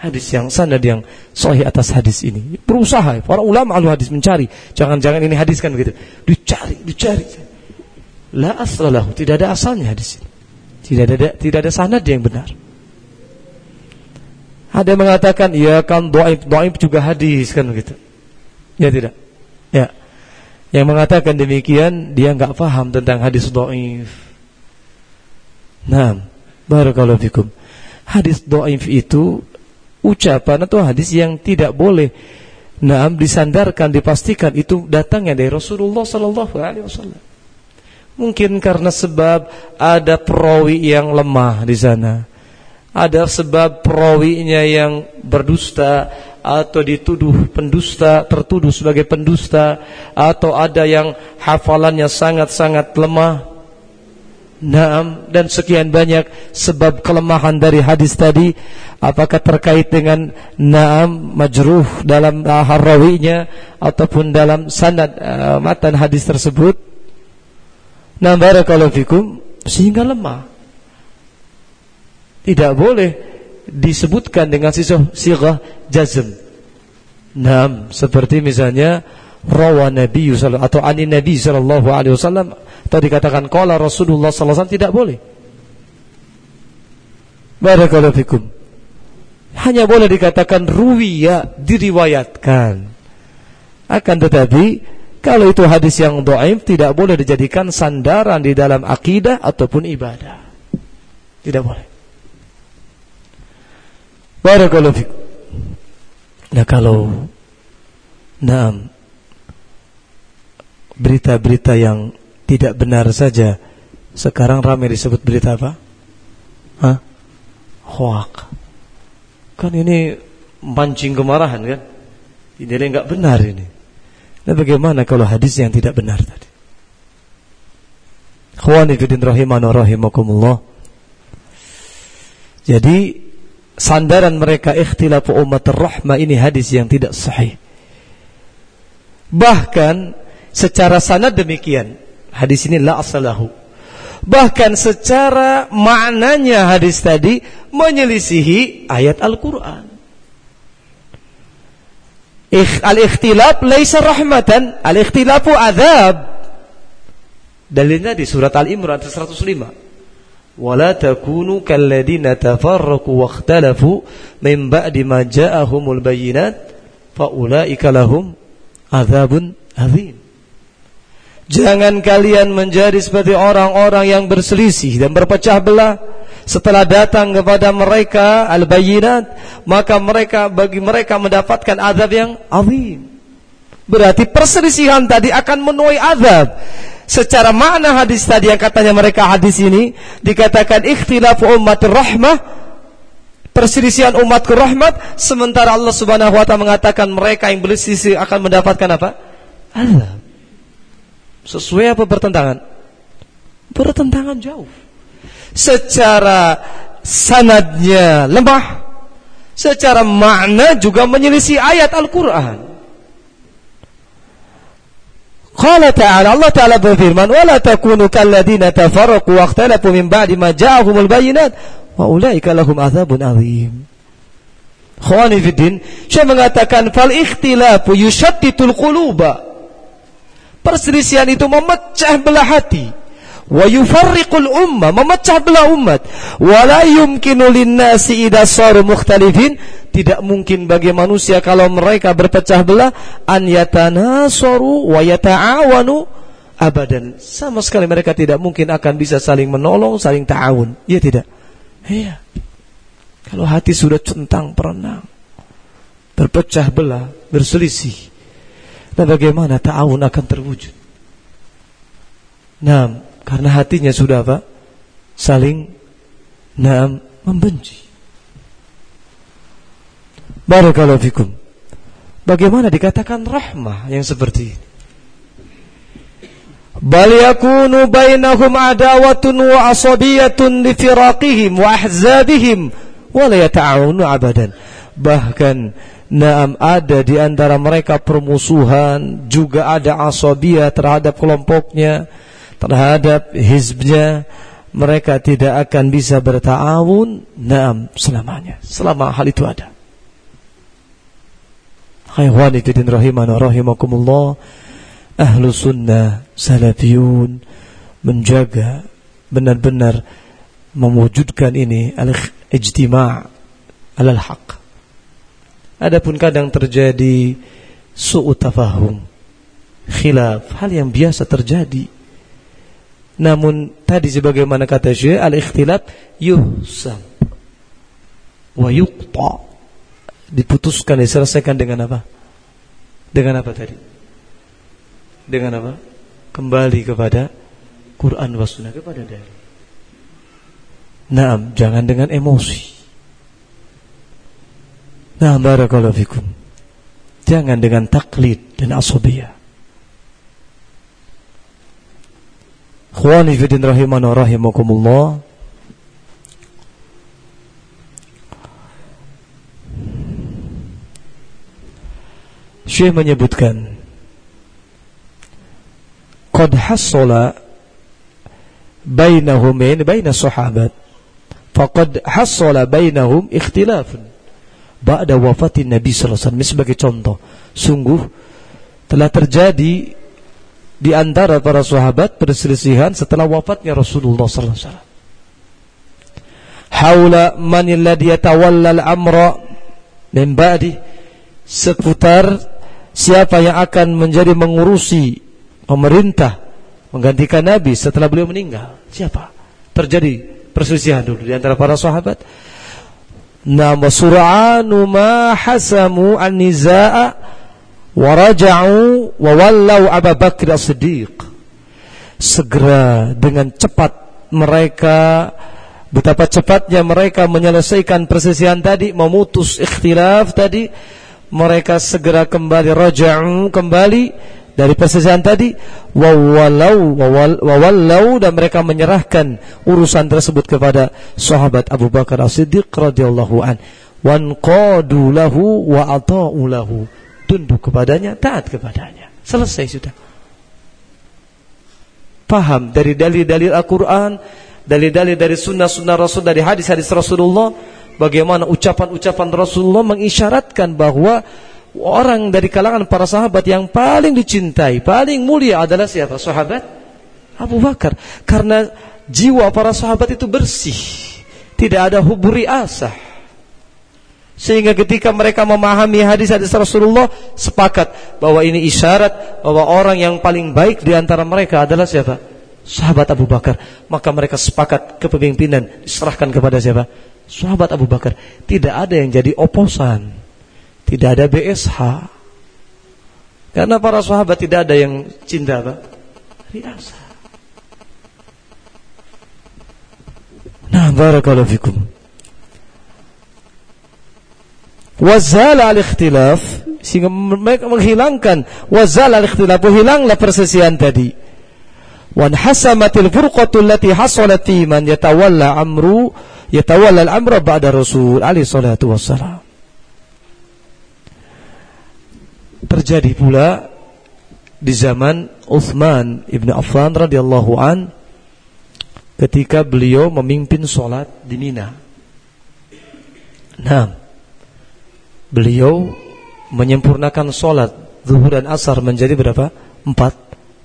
Hadis yang sanad yang sahih atas hadis ini. Berusaha para ulama ahli hadis mencari, jangan-jangan ini hadis kan begitu. Dicari, dicari. La aslalahu, tidak ada asalnya hadis ini. Tidak ada tidak ada sanad yang benar. Ada yang mengatakan, ya kan doaib, doaib juga hadis kan gitu. Ya tidak. Ya. Yang mengatakan demikian dia nggak paham tentang hadis doaib. Nah, barakallahu fikum. Hadis doaib itu ucapan atau hadis yang tidak boleh nah disandarkan dipastikan itu datangnya dari Rasulullah sallallahu alaihi wasallam. Mungkin karena sebab ada perawi yang lemah di sana ada sebab perawinya yang berdusta atau dituduh pendusta, tertuduh sebagai pendusta atau ada yang hafalannya sangat-sangat lemah. Naam dan sekian banyak sebab kelemahan dari hadis tadi apakah terkait dengan naam majruh dalam harawinya ataupun dalam sanad uh, matan hadis tersebut. Nah barakallahu fikum sehingga lemah tidak boleh disebutkan dengan sisah sirah jazm. Nah, seperti misalnya rawa Nabi sallallahu atau ani Nabi sallallahu alaihi wasallam atau dikatakan qala Rasulullah sallallahu alaihi wasallam tidak boleh. Barakallahu fikum. Hanya boleh dikatakan ruwiya diriwayatkan. Akan tetapi kalau itu hadis yang dhaif tidak boleh dijadikan sandaran di dalam akidah ataupun ibadah. Tidak boleh. Barakallahu fikum. Nah kalau Nah berita-berita yang tidak benar saja sekarang ramai disebut berita apa? Hah? Hoak. Kan ini mancing kemarahan kan? Ini nggak benar ini. Nah bagaimana kalau hadis yang tidak benar tadi? Khawani fidin rahimana rahimakumullah. Jadi sandaran mereka ikhtilafu umat rahmah ini hadis yang tidak sahih. Bahkan secara sanad demikian. Hadis ini la asalahu. Bahkan secara maknanya hadis tadi menyelisihi ayat Al-Quran. Al-ikhtilaf laisa rahmatan, al-ikhtilafu azab. Dalilnya di surat Al-Imran 105. Wala takunu kalladina tafarraqu wakhtalafu min ba'di ma ja'ahumul bayyinat fa ulaika lahum azabun azim. Jangan kalian menjadi seperti orang-orang yang berselisih dan berpecah belah setelah datang kepada mereka al-bayyinat maka mereka bagi mereka mendapatkan azab yang azim. Berarti perselisihan tadi akan menuai azab. Secara makna hadis tadi yang katanya mereka hadis ini dikatakan ikhtilaf umat rahmah perselisihan umatku rahmat sementara Allah Subhanahu wa taala mengatakan mereka yang berselisih akan mendapatkan apa? Azab. Sesuai apa bertentangan? Bertentangan jauh. Secara sanadnya lemah, secara makna juga menyelisih ayat Al-Qur'an. Qala ta'ala Allah Ta'ala berfirman wala takunu kalladina tafarraqu wa ikhtalafu min ba'di ma ja'ahumul bayyinat wa ulaika lahum adzabun adzim. Khawani fiddin, saya mengatakan fal ikhtilafu yushattitul quluba Perselisihan itu memecah belah hati. Wa yufarriqul umma, memecah belah umat. Wa la yumkinu linnasi idza saru mukhtalifin, tidak mungkin bagi manusia kalau mereka berpecah belah an yatanasaru wa yata'awanu abadan. Sama sekali mereka tidak mungkin akan bisa saling menolong, saling ta'awun. Iya tidak? Iya. Kalau hati sudah centang perenang, berpecah belah, berselisih, dan bagaimana ta'awun akan terwujud? Nah, karena hatinya sudah apa? Saling nah, membenci. Barakallahu fikum. Bagaimana dikatakan rahmah yang seperti ini? Bal yakunu bainahum adawatun wa asabiyatun li firaqihim wa ahzabihim wa la yata'awunu abadan. Bahkan Naam ada di antara mereka permusuhan, juga ada asabiyah terhadap kelompoknya, terhadap hizbnya. Mereka tidak akan bisa bertawun, naam selamanya. Selama hal itu ada. Khaiwani fidin rahiman rahimakumullah. Ahlu sunnah salafiyun menjaga benar-benar mewujudkan ini al-ijtima' al-haq Adapun kadang terjadi su'u tafahum, khilaf, hal yang biasa terjadi. Namun tadi sebagaimana kata Syekh al-ikhtilaf yuhsam wa yuqta diputuskan diselesaikan dengan apa? Dengan apa tadi? Dengan apa? Kembali kepada Quran wa sunnah kepada dalil. Naam, jangan dengan emosi. Nah, barakallahu fikum. Jangan dengan taklid dan asabiyah. Khwani fidin rahimana rahimakumullah. Syekh menyebutkan Qad hassala bainahum baina sahabat faqad hassala bainahum ikhtilafun ba'da wafatin Nabi sallallahu alaihi wasallam sebagai contoh. Sungguh telah terjadi di antara para sahabat perselisihan setelah wafatnya Rasulullah sallallahu alaihi wasallam. Haula man yatawalla al-amra min seputar siapa yang akan menjadi mengurusi pemerintah menggantikan Nabi setelah beliau meninggal. Siapa? Terjadi perselisihan dulu di antara para sahabat. Nama sur'anu ma hasamu an-nizaa waraja'u wa wallau Abu Bakr As-Siddiq. Segera dengan cepat mereka betapa cepatnya mereka menyelesaikan persisian tadi memutus ikhtilaf tadi mereka segera kembali raja'u kembali dari persisian tadi wawallau wawallau dan mereka menyerahkan urusan tersebut kepada sahabat Abu Bakar As-Siddiq radhiyallahu an wanqadu lahu wa ata'u lahu tunduk kepadanya, taat kepadanya. Selesai sudah. Paham dari dalil-dalil Al-Quran, dalil-dalil dari sunnah-sunnah Rasul, dari hadis-hadis Rasulullah, bagaimana ucapan-ucapan Rasulullah mengisyaratkan bahwa orang dari kalangan para sahabat yang paling dicintai, paling mulia adalah siapa? Sahabat Abu Bakar. Karena jiwa para sahabat itu bersih. Tidak ada huburi asah. Sehingga ketika mereka memahami hadis-hadis Rasulullah sepakat bahwa ini isyarat bahwa orang yang paling baik di antara mereka adalah siapa? Sahabat Abu Bakar. Maka mereka sepakat kepemimpinan diserahkan kepada siapa? Sahabat Abu Bakar. Tidak ada yang jadi oposan. Tidak ada BSH. Karena para sahabat tidak ada yang cinta apa? Riasa. Nah, barakallahu fikum wazal al-ikhtilaf sehingga mereka menghilangkan wazal al-ikhtilaf hilanglah persesian tadi wan hasamatil furqatu allati hasalat man yatawalla amru yatawalla al-amra ba'da rasul alaihi salatu wassalam terjadi pula di zaman Uthman ibn Affan radhiyallahu an ketika beliau memimpin solat di Mina. Nah, beliau menyempurnakan solat zuhur dan asar menjadi berapa? Empat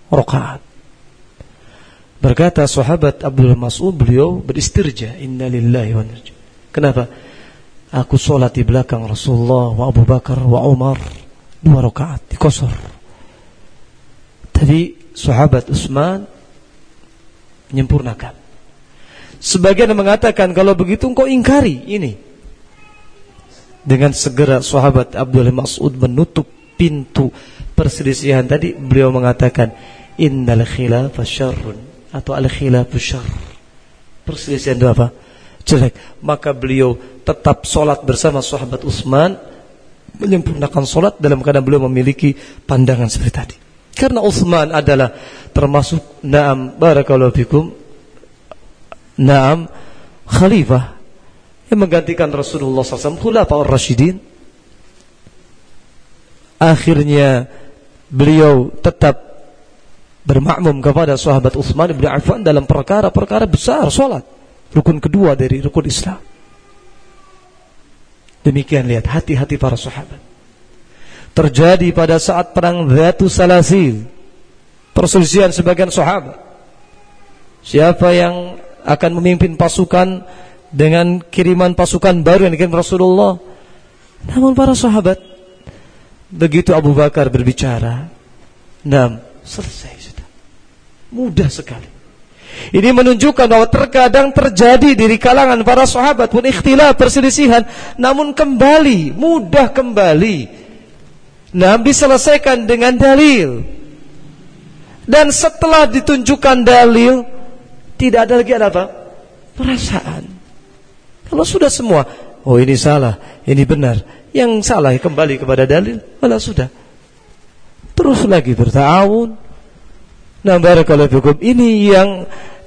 rakaat. Berkata sahabat Abdul Mas'ud beliau beristirja Inna lillahi wa Kenapa? Aku solat di belakang Rasulullah wa Abu Bakar wa Umar dua rakaat di kosor. Tapi sahabat Utsman menyempurnakan. Sebagian mengatakan kalau begitu engkau ingkari ini dengan segera sahabat Abdul Mas'ud menutup pintu perselisihan tadi beliau mengatakan innal khilafa syarrun atau al khilafu syarr. Perselisihan itu apa? Jelek. Maka beliau tetap solat bersama sahabat Utsman menyempurnakan solat dalam keadaan beliau memiliki pandangan seperti tadi. Karena Utsman adalah termasuk naam barakallahu fikum naam khalifah yang menggantikan Rasulullah SAW Khulafa Rasyidin akhirnya beliau tetap bermakmum kepada sahabat Utsman bin Affan dalam perkara-perkara besar salat rukun kedua dari rukun Islam demikian lihat hati-hati para sahabat terjadi pada saat perang Dhatu Salasil perselisihan sebagian sahabat siapa yang akan memimpin pasukan dengan kiriman pasukan baru yang dikirim Rasulullah. Namun para sahabat begitu Abu Bakar berbicara, nam selesai sudah. Mudah sekali. Ini menunjukkan bahwa terkadang terjadi di kalangan para sahabat pun ikhtilaf perselisihan, namun kembali, mudah kembali. Nah, diselesaikan dengan dalil. Dan setelah ditunjukkan dalil, tidak ada lagi apa? Perasaan. Kalau sudah semua, oh ini salah, ini benar. Yang salah kembali kepada dalil, malah sudah. Terus lagi bertahun. Nah barakallahu fikum. Ini yang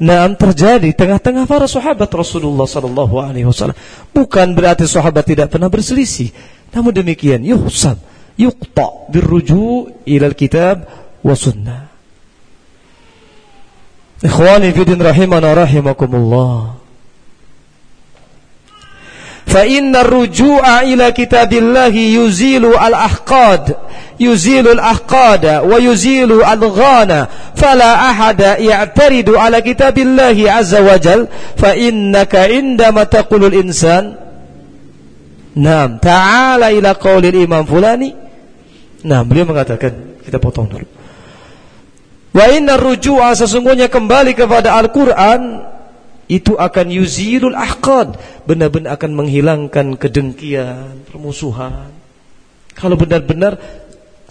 Naam terjadi tengah-tengah para sahabat Rasulullah sallallahu alaihi wasallam. Bukan berarti sahabat tidak pernah berselisih. Namun demikian yuhsab, yuqta birruju' ila kitab wa sunnah. Ikhwani fi din rahimana rahimakumullah. Fa inna ruju'a ila kitabillahi yuzilu al-ahqad yuzilu al-ahqada wa yuzilu al-ghana fala ahada ya'taridu ala kitabillahi azza wa jal fa innaka indama taqulu al-insan Naam, ta'ala ila qaulil imam fulani. Nah, beliau mengatakan, kita potong dulu. Wa inna ruju'a sesungguhnya kembali kepada Al-Qur'an itu akan yuzilul ahqad, benar-benar akan menghilangkan kedengkian, permusuhan. Kalau benar-benar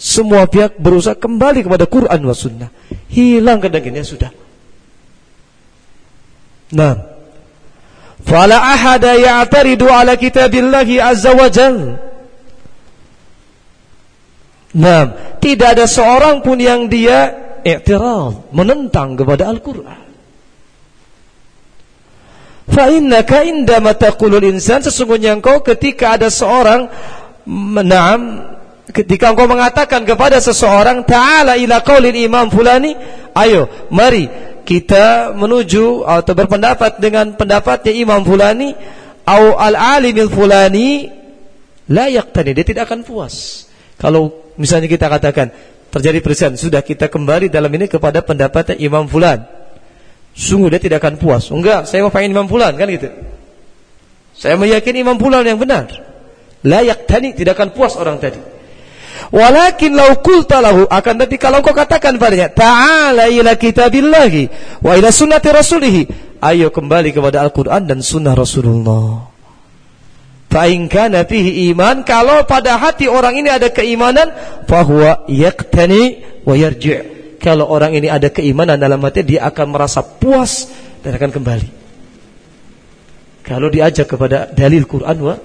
semua pihak berusaha kembali kepada Quran wa sunnah, hilang kedengkian ya sudah. Nah, fala ahada ya'taridu ala kitabillahi azza wa jalla Nah, tidak ada seorang pun yang dia i'tirad, menentang kepada Al-Qur'an. Fa innaka indama taqulul insan sesungguhnya engkau ketika ada seorang menam ketika engkau mengatakan kepada seseorang ta'ala ila qaulil imam fulani ayo mari kita menuju atau berpendapat dengan pendapatnya imam fulani au al alimil fulani la yaqtani dia tidak akan puas. Kalau misalnya kita katakan terjadi perselisihan sudah kita kembali dalam ini kepada pendapatnya Imam Fulan sungguh dia tidak akan puas. Enggak saya mau pengen Imam Fulan kan gitu. Saya meyakini Imam Fulan yang benar. Layak tani tidak akan puas orang tadi. Walakin lau qulta lahu akan tapi kalau kau katakan padanya ta'ala ila kitabillahi wa ila sunnati rasulih ayo kembali kepada Al-Qur'an dan sunnah Rasulullah. Fa'in kana fihi iman kalau pada hati orang ini ada keimanan fahuwa yaqtani wa yarji' kalau orang ini ada keimanan dalam hati dia akan merasa puas dan akan kembali. Kalau diajak kepada dalil Quran wa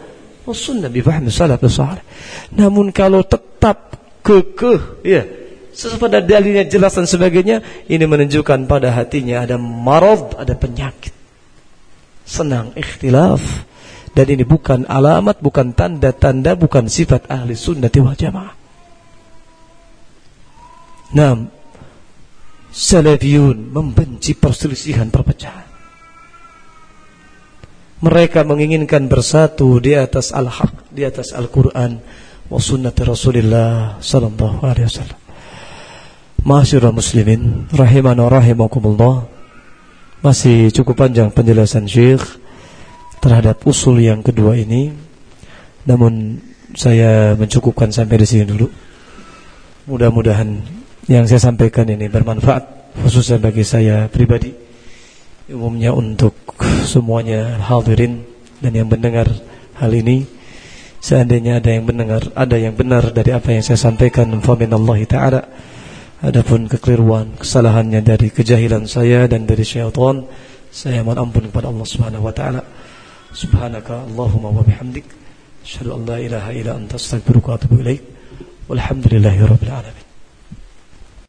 sunnah bi fahmi salaf salih. Namun kalau tetap kekeh ya sesuatu dalilnya jelas dan sebagainya ini menunjukkan pada hatinya ada marad ada penyakit. Senang ikhtilaf. Dan ini bukan alamat, bukan tanda-tanda, bukan sifat ahli sunnah wal jamaah. Nah, Salafiyun membenci perselisihan perpecahan. Mereka menginginkan bersatu di atas al-haq, di atas Al-Quran, wa sunnati Rasulullah sallallahu alaihi wasallam. Masyurah muslimin, rahimana rahimakumullah. Masih cukup panjang penjelasan Syekh terhadap usul yang kedua ini. Namun saya mencukupkan sampai di sini dulu. Mudah-mudahan yang saya sampaikan ini bermanfaat khususnya bagi saya pribadi. Umumnya untuk semuanya hadirin dan yang mendengar hal ini seandainya ada yang mendengar ada yang benar dari apa yang saya sampaikan faminallahi ta'ala. Adapun kekeliruan kesalahannya dari kejahilan saya dan dari syaitan saya mohon ampun kepada Allah Subhanahu wa taala. Subhanaka allahumma wa bihamdik. Asyhadu an la ilaha illa anta astaghfiruka wa atubu ilaik. Walhamdulillahirabbil alamin.